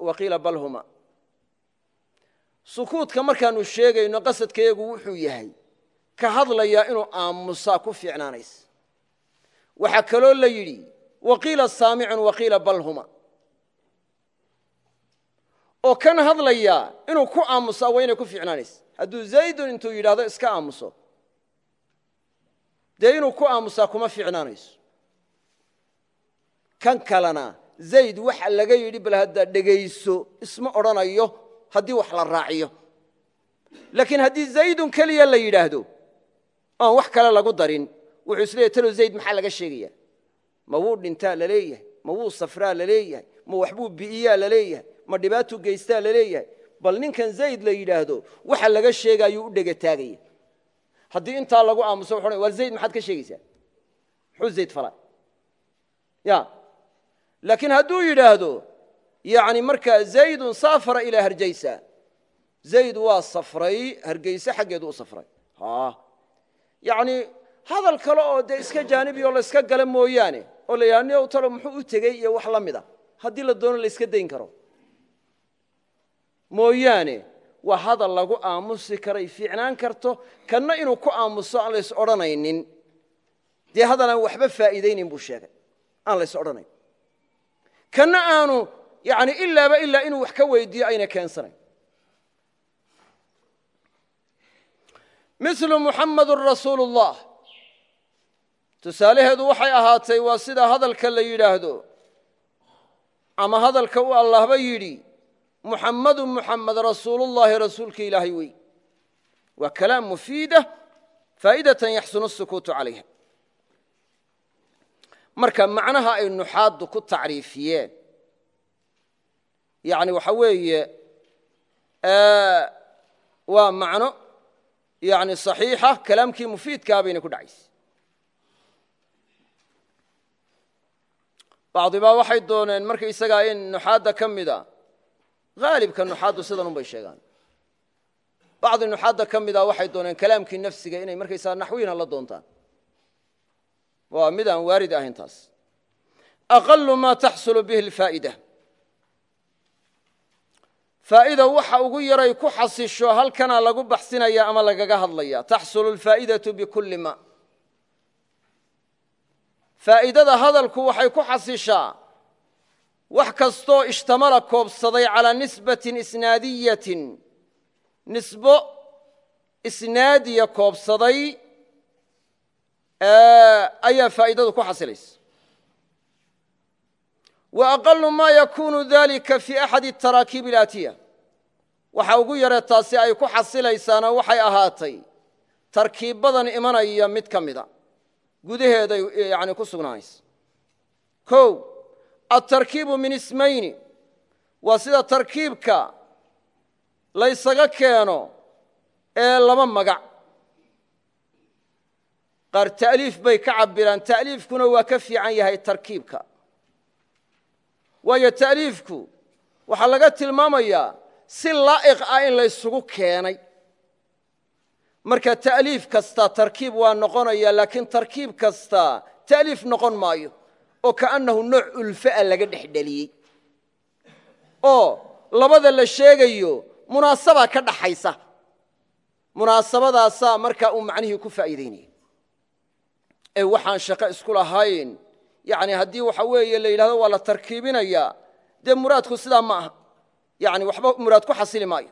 S1: waqiila balhuma sukuudka markaanu sheegayno qasadkayagu wuxuu yahay ka hadlayaa inuu aamusaa ku fiicnaanaysa waxaa kaloo la yidhi waqiila saamicun waqiila balhuma oo kan hadlayaa inuu ku aamusaa waa inay ku fiicnaanaysa hadduu zaydun intuu yidhahdo iska aamuso dee inuu ku aamusaa kuma fiicnaanayso. Kan kalena zayd waxa laga yidhi bal haddaa dhegayso isma odhanayo haddii wax la raaciyo. Laakiin haddii zaydun keliya la yidhaahdo oan wax kale lagu darin wuxuu isleeyahy talow zayd maxaa laga sheegaya ma wuu dhintaa la leeyahay? Ma wuu safraa la leeyahay? Ma waxbuu bi'iyaa la leeyahay? Ma dhibaatuu geystaa la leeyahay? Bal ninkan zayd la yidhaahdo waxa laga sheegaayuu u dhegataagaya haddii intaa lagu aamuso war zayd maxaad ka sheegaysaa? Muxuu zayd falay. Ya. Laakiin hadduu yidhaahdo yani markaa zaydun saafara ilaa harjaysa zayd waa safray hargeyse xaggeedu u safray. Yani hadal kale oo dee iska jaanibi oo layska gala mooyaane oo la yidhah talo muxuu u tegey iyo wax la mid a haddii la doono layska dayn karo. Mooyaane waa hadal lagu aamusi karay fiicnaan karto kanna inuu ku aamuso aan lays odhanaynin. Dee hadal aan waxba faa'iidaynin buu sheegay aan lays odhanayn. Kanna aanu yani ilaaba ilaa inuu wax ka weydiiyo ayna keensanayn. Milu muxammadun rasuulu ullah tusaalaheedu waxay ahaatay waa sida hadalka la yidhaahdo. Ama hadalka uu allahba yidhi muxammadu muxamed rasuulullaahi rasuulka ilaahay wey waa kalaam mufiida faa'idatan yaxsunu sukuutu calayha. Marka macnaha ay nuxaaddu ku tacriifiyeen yani waxa weeye waa macno yani صaxiixa kalaamkii mufiidkaa bayna ku dhacaysa. Bacdibaa waxay dooneen markaysagaa in nuxaadda ka mida haalibka nuxaaddu sidan un bay sheegaan. Bacdi nuxaadda ka mida waxay dooneen kalaamkii nafsiga inay markaysaga naxwiina la doontaan. Waa mid aan waarid ahayn taas. Aqalu ma taxsulu bihi اlfaa'ida faa'ida waxa ugu yaray ku xasisho halkanaa lagu baxsinaya ama lagaga hadlaya taxsulu alfaa'idatu bikulli ma. Faa'idada hadalku waxay ku xasishaa wax kastoo ishtamala koobsaday calaa nisbatin isnaadiyatin. Nisbo isnaadiya koobsaday ayaa faa'idadu ku xasilaysa. Wa aqalu ma yakunu dalika fi axadi taraakiib ilaatiya waxa ugu yaree taasi ay ku xasilaysaana waxay ahaatay tarkiibbadan imanaya mid ka mida gudaheeday yani ku sugnaanaysa atarkiibu min ismayni. Waa sida tarkiibka laysaga keeno ee laba magac. Qaar ta'liif bay ka cabiraan ta'liifkuna waa ka fiican yahay tarkiibka. Waayo ta'liifku waxaa laga tilmaamayaa si laa'iq ah in laysugu keenay. Marka ta'liif kasta tarkiib waa noqonaya laakiin tarkiib kasta ta'liif noqon maayo oo ka'annahu nooc ulfa'a laga dhex dheliyey oo labada la sheegayo munaasabaa ka dhaxaysa. Munaasabadaasaa markaa uu macnihii ku faa'iidaynaya ee waxaan shaqo isku lahayn. Yani haddii waxa weeye la yidhahdo waa la tarkiibinayaa dee muraadku sidaa ma aha. Yani waxba muraad ku xasili maayo.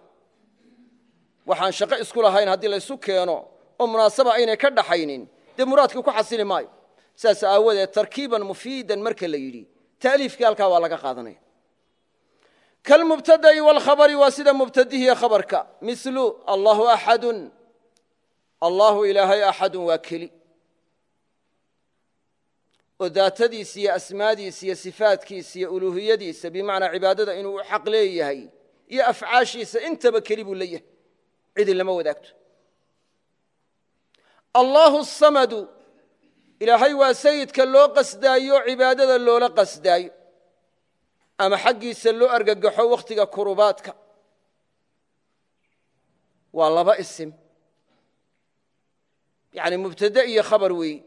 S1: Waxaan shaqo isku lahayn haddii laysu keeno oo munaasaba aynay ka dhaxaynin dee muraadkii ku xasili maayo saas aawadeed tarkiiban mufiidan marka la yidhi. Ta'liifkii halkaa waa laga qaadanaya kalmubtada'i wاlkhabari waa sida mubtadihiiyo khabarka. Milu allahu axadun allahu ilaahay axadun waa keli. Oo daatadiisa iyo asmaadiisa iyo sifaadkiisa iyo uluuhiyadiisa bimacnaa cibaadada inuu xaq leeyahay iyo afcaashiisa intaba keli buu leeyahay. Cidin lama wadaagto ilaahay waa sayidka loo qasdaayo cibaadada loola qasdaayo. Ama xaggiisa loo argagaxo wakhtiga kurubaadka. Waa laba isim. Yani mubtade iyo khabar weeyi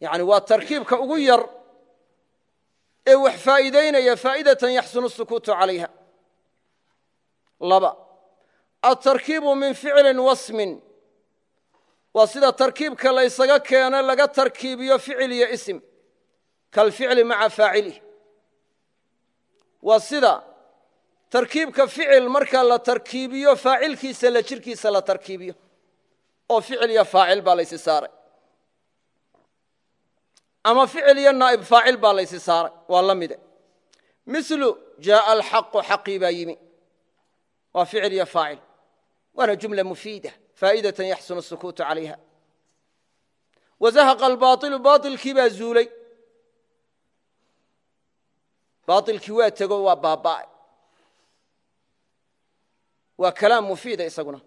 S1: yani waa tarkiibka ugu yar ee wax faa'iidaynaya faa'idatan yaxsunu sukuutu calayha. Laba atarkiibu min ficlin wasmin waa sida tarkiibka la ysaga keeno laga tarkiibiyo ficil iyo isim. Kalficli maca faacilih waa sida tarkiibka ficil marka la tarkiibiyo faacilkiisa la jirkiisa la tarkiibiyo. Oo ficil iyo faacil baa laysi saaray. Ama ficil iyo naa'ib faacil baa laysi saaray. Waa la mide. Milu jaءa alxaqu xaqii baa yimi. Waa ficil iyo faacil. Waana jumla mufiida faa'idatan yaxsunu الsukuutu calayha wazahaqa albailu bailkii baa zuulay baailkii waa tego waa baaba'ay waa kalaam mufiida isaguna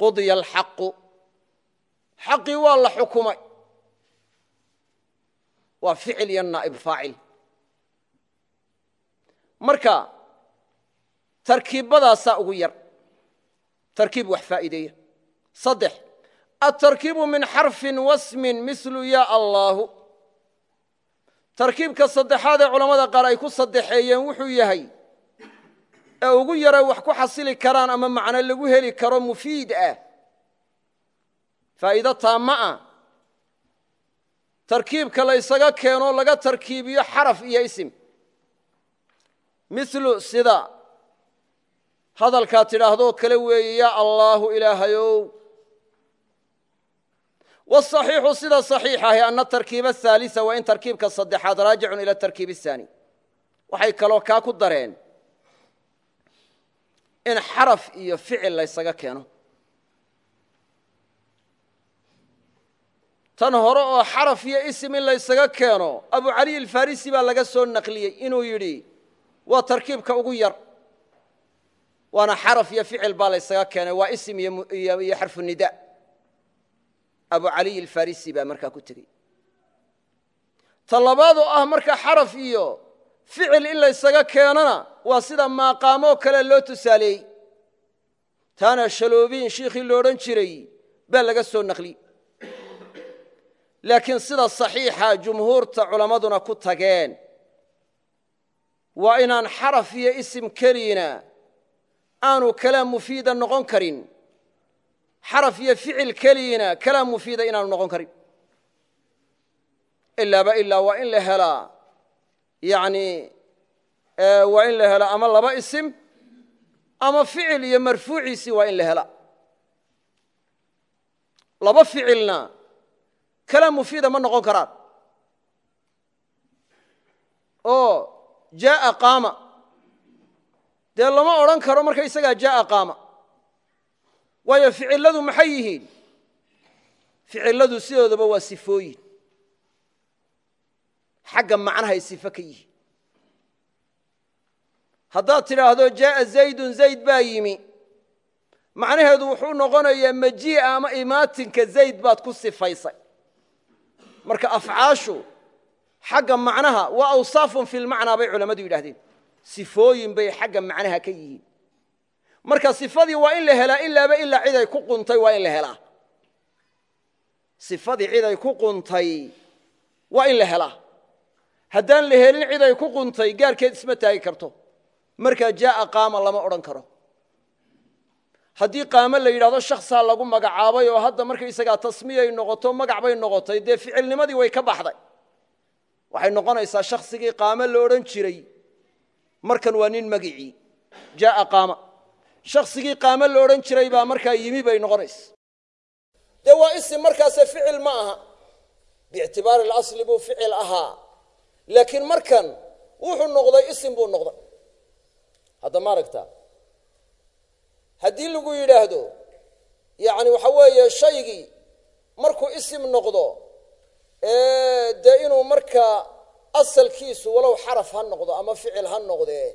S1: qudiya alxaqu xaqii waa la xukumay waa ficil iyo naa'ib marka tarkiibbadaasaa ugu yar. Tarkiib wax faa'iideeya. Saddex altarkiibu min xarfin wasmin milu ya allaahu tarkiibka saddexaad ee culammada qaar ay ku saddexeeyeen wuxuu yahay ee ugu yara wax ku xasili karaan ama macno lagu heli karo mufiid ah. Faa'iido taama ah tarkiibka la ysaga keeno laga tarkiibiyo xaraf iyo isim. Milu sida hadalkaad tidhaahdoo kale weeye yaa allaahu ilaahayow wاصaxiixu sida صaxiixahi ana tarkiiba الثaalثa waa in tarkiibka saddexaad raajicun ila tarkiib الثaani waxay kaloo kaa ku dareen in xaraf iyo ficil laysaga keeno tan hore oo xaraf iyo isim in laysaga keeno abu cali alfarisi baa laga soo naqliyey inuu yidhi waa tarkiibka ugu yar waana xaraf iyo ficil baa laysaga keenay. Waa isim iyo xarfu nida. Abu caliy alfarisi baa markaa ku tegey. Ta labaad oo ah marka xaraf iyo ficil in laysaga keenona waa sida maaqaamoo kale loo tusaaleeyey taana shaloobiin shiikhii lo odhan jiray baa laga soo naqliyey laakiin sida saxiixa jumhuurta culammaduna ku tageen waa inaan xaraf iyo isim aanu kalaam mufiida noqon karin. Xaraf iyo ficil keliina kalaam mufiida inaanu noqon karin. Ilaaba ilaa waa in la helaa. Yani waa in la helaa ama laba isim ama ficil iyo marfuuciisii waa in la helaa. Laba ficilna kalaam mufiida ma noqon karaan. Oo jaaa qaama dee lama odhan karo marka isagaa jaaa qaama waayo ficiladu maxay yihiin? Ficiladu sidoodaba waa sifooyin. Xagga macnahay sifo ka yihiin. Haddaad tidhaahdo jaaa zaydun zayd baa yimi. Macnaheedu wuxuu noqonayaa majii'a ama imaatinka zayd baad ku sifaysay. Marka afcaashu xagga macnaha waa awsaafun fi lmacnaa bay culammadu yidhahdeen sifooyin bay xagga macnaha ka yihiin. Marka sifadii waa in la helaa ilaaba ilaa cid ku quntay waa in la helaa. Sifadii cid ku quntay waa in la helaa. Haddaan la helin cid ku quntay gaarkeed isma taagi karto. Markaa jaaa qaama lama odhan karo. Haddii qaamo la yidhahdo shaksaa lagu magacaabay oo hadda markaysagaa tasmiyay noqoto magac bay noqotay dee ficilnimadii way ka baxday. Waxay noqonaysaa shaksigii qaamo la odhan jiray markan waa nin magicii. Jaaa qaama. Shaksigii qaamo la odhan jiray baa markaa yimi bay noqonaysa. Dee waa isim markaase ficil ma aha. Biictibaari اlasli buu ficil ahaa. Laakiin markan wuxuu noqday isim buu noqday. Hadda ma aragtaa haddii lagu yidhaahdo yani waxa weeye shaygii markuu isim noqdo dee inuu markaa asalkiisu walow xaraf ha noqdo ama ficil ha noqdee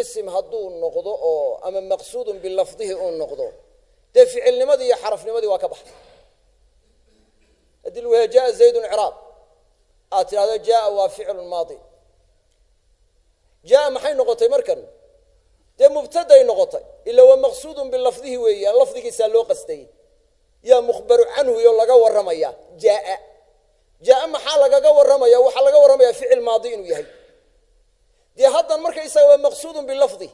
S1: isim hadduu noqdo oo ama maqsuudun bilafdihi uu noqdo dee ficilnimadii iyo xarafnimadii waa ka baxday. Haddii lagu yahay jaa zaydun ciraab aad tidhahdo jaaa waa ficilun maadi. Jaaa maxay noqotay markan? Dee mubtaday noqotay ila waa maqsuudun bilafdihi weeyaan lafdigiisaa loo qastay yaa mukhbaru canhu yo laga warramaya jaaa jaaa maxaa lagaga warramaya waxaa laga warramaya ficil maadi inuu yahay. Dee haddan markaysaga waa maqsuudun bilafdi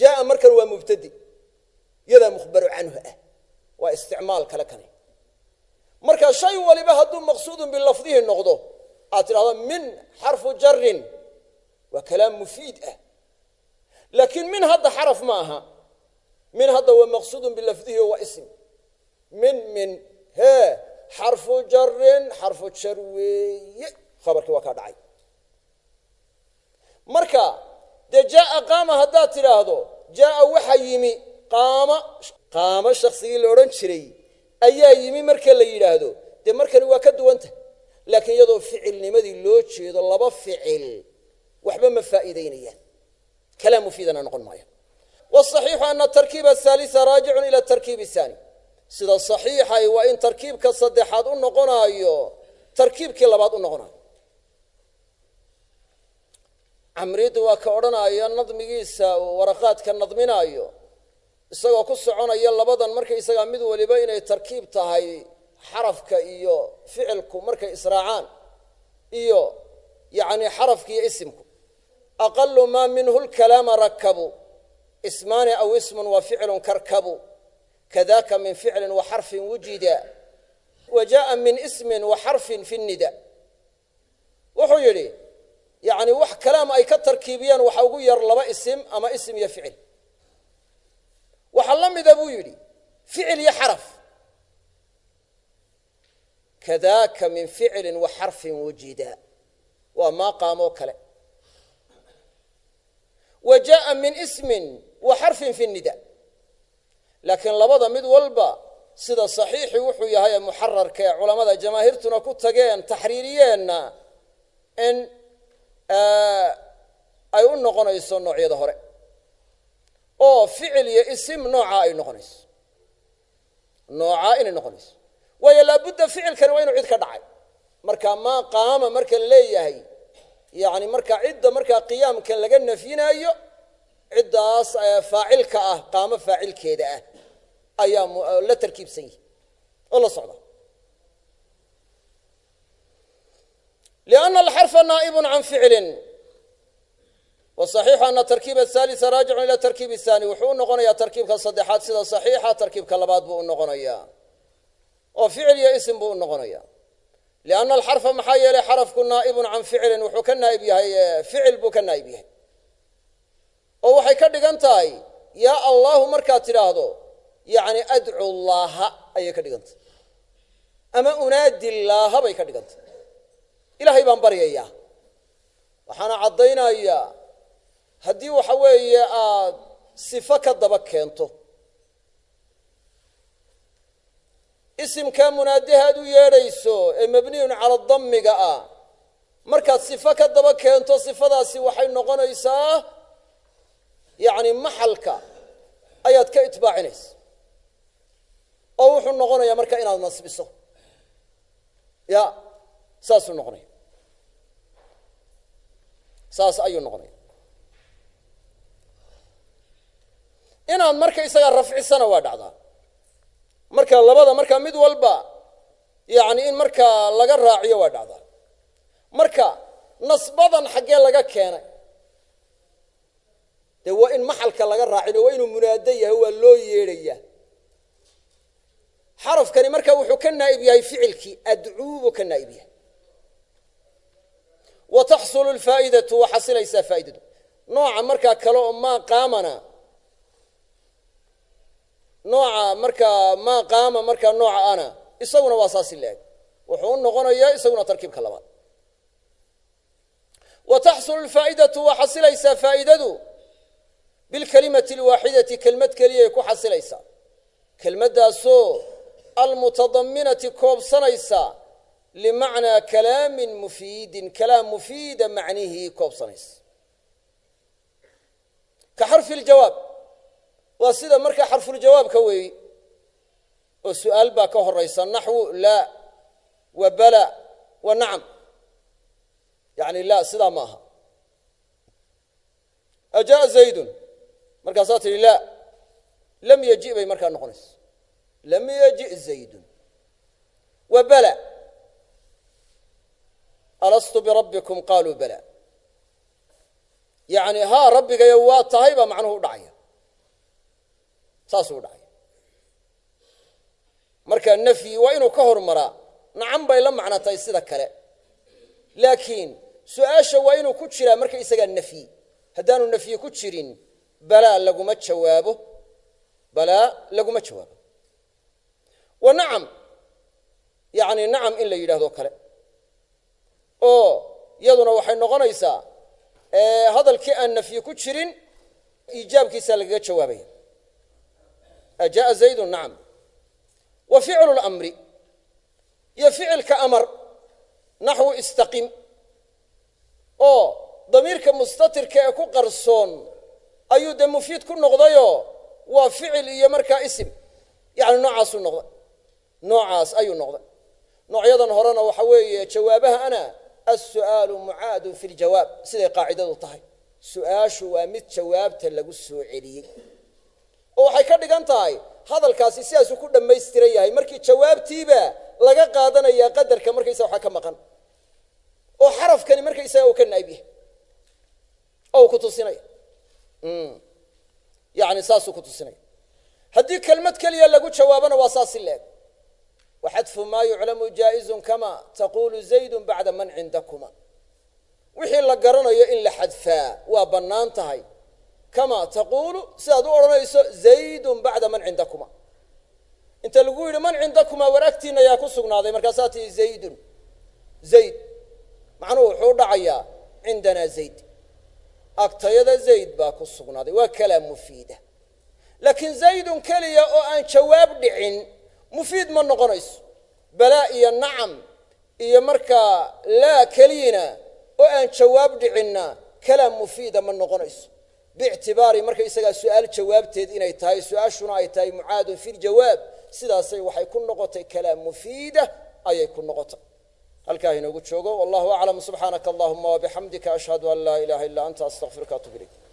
S1: jaaa markan waa mubtadi.
S2: Yadaa mukhbaru canhu ah. Waa isticmaal kale kane marka shay waliba hadduu maqsuudun bilafdihi noqdo aad tidhahdo min xarfu jarin waa kalaam mufiid ah. Laakiin min hadda xaraf ma aha. Min hadda waa maqsuudun bilafdihi waa ism. Min min hee xarfu jarin xarfu jar weeye khabarkii waa kaa dhacay. Marka dee jaaa qaama haddaad tidhaahdo jaaa waxa yimi qaama qaamo shaksigii la odhan jiray ayaa yimi marka la yidhaahdo dee markani waa ka duwanta. Laakiin iyadoo ficilnimadii loo jeedo laba ficil waxba ma faa'iidaynayaan. Kalaam mufiidana noqon maayo. Wsaxiixu ana tarkiiba ahaalisa raajicun ila tarkiib aani sida saxiixay waa in tarkiibka saddexaad u noqonaayo tarkiibkii labaad u noqonayo camriyaddu waa ka odhanaya nadmigiisa waraqaadka nadminaayo isagoo ku soconaya labadan markaysagaa mid waliba inay tarkiib tahay xarafka iyo ficilku markay israacaan iyo yani xarafka iyo isimku. Aqalu maa minhu lkalaama rakabu ismaani aw ismun wa ficlun karkabu kadaka min ficlin wa xarfin wujida wa jaءa min ismin wa xarfin fi nida wuxuu yidhi yani wax kalaam ay ka tarkiibiyaan waxa ugu yar laba isim ama isim iyo ficil waxaa la mida buu yidhi ficil iyo xaraf kadaka min ficlin wa xarfin wujida waa maa qaamoo kale wa jaءa min ismin wa xarfin fi nida laakiin labada mid walba sida saxiixii wuxuu yahay muxararka ee culammada jamaahiirtuna ku tageen taxriiriyeenna in ay u noqonayso noocyada hore. Oo ficil iyo isim noocaa ay noqonayso. Noocaa inay noqonayso. Waayo laabudda ficilkani waa inu cid ka dhacay. Marka maa qaama marka la leeyahay yani markaa cidda markaa qiyaamkan laga nafyinaayo ciddaas faacilka ah qaamo faacilkeeda ah ayaa la tarkiibsan yihi oo la socda لأن الxرفa naaئب عan ficli وصaحيiح أna تarkiib الثالثa raajic ilى تarkiib الثاني wuxuu u noqonaya tarkiibka saddexaad sida صaحيixa tarkiibka labaad buu u noqonaya oo ficil iyo ism buu u noqonaya لأنa الxرفa maxaa yeelay xarفku naaئب can ficli wuxuu ka naaib yahay ficil buu ka naaib yahay oo waxay ka dhigan tahay yaa allahu markaad tidhaahdo yani adcu llaaha ayay ka dhigantahy ama unaadi llaaha bay ka dhigantay. Ilaahay baan baryayaa. Waxaana caddaynayaa haddii waxa weeye aad sifo ka daba keento isimkaa munaadahaad u yeedhayso ee mabniyun cala dammiga ah markaad sifo ka daba keento sifadaasi waxay noqonaysaa yacni maxalka ayaad ka itbaacinaysa oo wuxuu noqonayaa marka inaad nasbiso ya saasuu noqonaya. Saas ayuu noqonaya. Inaad marka isagaa rafcisana waa dhacdaa. Marka labada marka mid walba yani in markaa laga raaciyo waa dhacdaa. Marka nasbadan xaggee laga keenay dee waa in maxalka laga raacin waa inuu munaado yahay waa loo yeedhaya xarafkani marka wuxuu ka naa'ib yahay ficilkii adcuu buu ka naa'ib yahay. Wa taxsulu lfaa'idatu waa xasilaysaa faa'idadu. Nooca markaa kale oo maa qaamana nooca markaa maa qaama markaa nooca ana isaguna waa saasi laeg wuxuu u noqonayaa isaguna tarkiibka labaad. Wa taxsulu lfaa'idatu waa xasilaysaa faa'idadu bilkelimati alwaaxidati kelmad keliyay ku xasilaysaa kelmaddaasoo almutadaminati koobsanaysa limacnaa kalaamin mufiidin kalaam mufiida macnihii koobsanaysa. Ka xarfi ljawaab waa sida markaa xarfuljawaabka weeyi oo su'aal baa ka horaysa naxwu laa wa bala wa nacam. Yani laa sidaa ma aha. Ajaءa zaydun. Markaasaa tidhi laa lam yaji bay markaa noqonaysa lam yaji zaydun wa bala alastu birabbikum qaaluu bala yani haa rabbigayo waa tahay baa macnuhu u dhacaya saasuu dhacay marka nafyi waa inuu ka hormaraa nacan bay la macno tahay sida kale laakiin su'aasha waa inuu ku jiraa marka isagaa nafyi haddaanu nafyi ku jirin balaa laguma jawaabo balaa laguma jawaabo wa nacam. Yacni nacam in la yidhahdo kale. Oo iyaduna waxay noqonaysaa hadalkii aan nafyi ku jirin iijaabkiisaa lagaga jawaabaya ajaaa zaydun nacam. Wa ficlu lamri iyo ficilka amar naxwu istaqim. Oo damiirka mustatirka ee ku qarsoon ayuu dee mufiid ku noqdayoo waa ficil iyo markaa isim. Yani noocaasuu noqday noocaas ayuu noqday. Noocyadan horena waxa weeye jawaabaha ana alsu'aalu mucaadun fi ljawaab siday qaacidadu tahay. Su'aashu waa mid jawaabta lagu soo celiyey. Oo waxay ka dhigan tahay hadalkaasi sidaasuu ku dhammaystiran yahay. Markii jawaabtiiba laga qaadanayaa qadarka markaysa waxaa ka maqan. Oo xarafkani markaysaga uu ka yahay. Oo uu ku tusinaya yani saasuu ku tusinaya haddii kelmad keliya lagu jawaabona waa saas leeg waxadfu maa yuclamu jaa'izun kama taqulu zaydun bacda man cindakuma wixii la garanayo in la xadfaa waa bannaan tahay kama taquulu sidaad u odhanayso zaydun bacda man cindakuma inta lagu yidhi man cindakuma war agtiina yaa ku sugnaaday markaasaa tii zaydun zayd macnuhu wuxuu dhacayaa cindanaa zayd agtayada zayd baa ku sugnaaday waa kalaam mufiida laakiin zaydun keliya oo aan jawaab dhicin mufiid ma noqonayso. Balaa iyo nacam iyo markaa laa keliyina oo aan jawaab dhicinna kalaam mufiida ma noqonayso. Biictibaari su'aal jawaabteed inay tahay su'aashuna ay tahay mucaadun fi ljawaab sidaasay waxay ku noqotay kalaam mufiida ayay ku noqotay. Halkaa inoogu joogo wallahu aclam subxaanaka allahuma wabixamdika ashhadu an laa ilaha illa anta astaqfiruka atub ilayk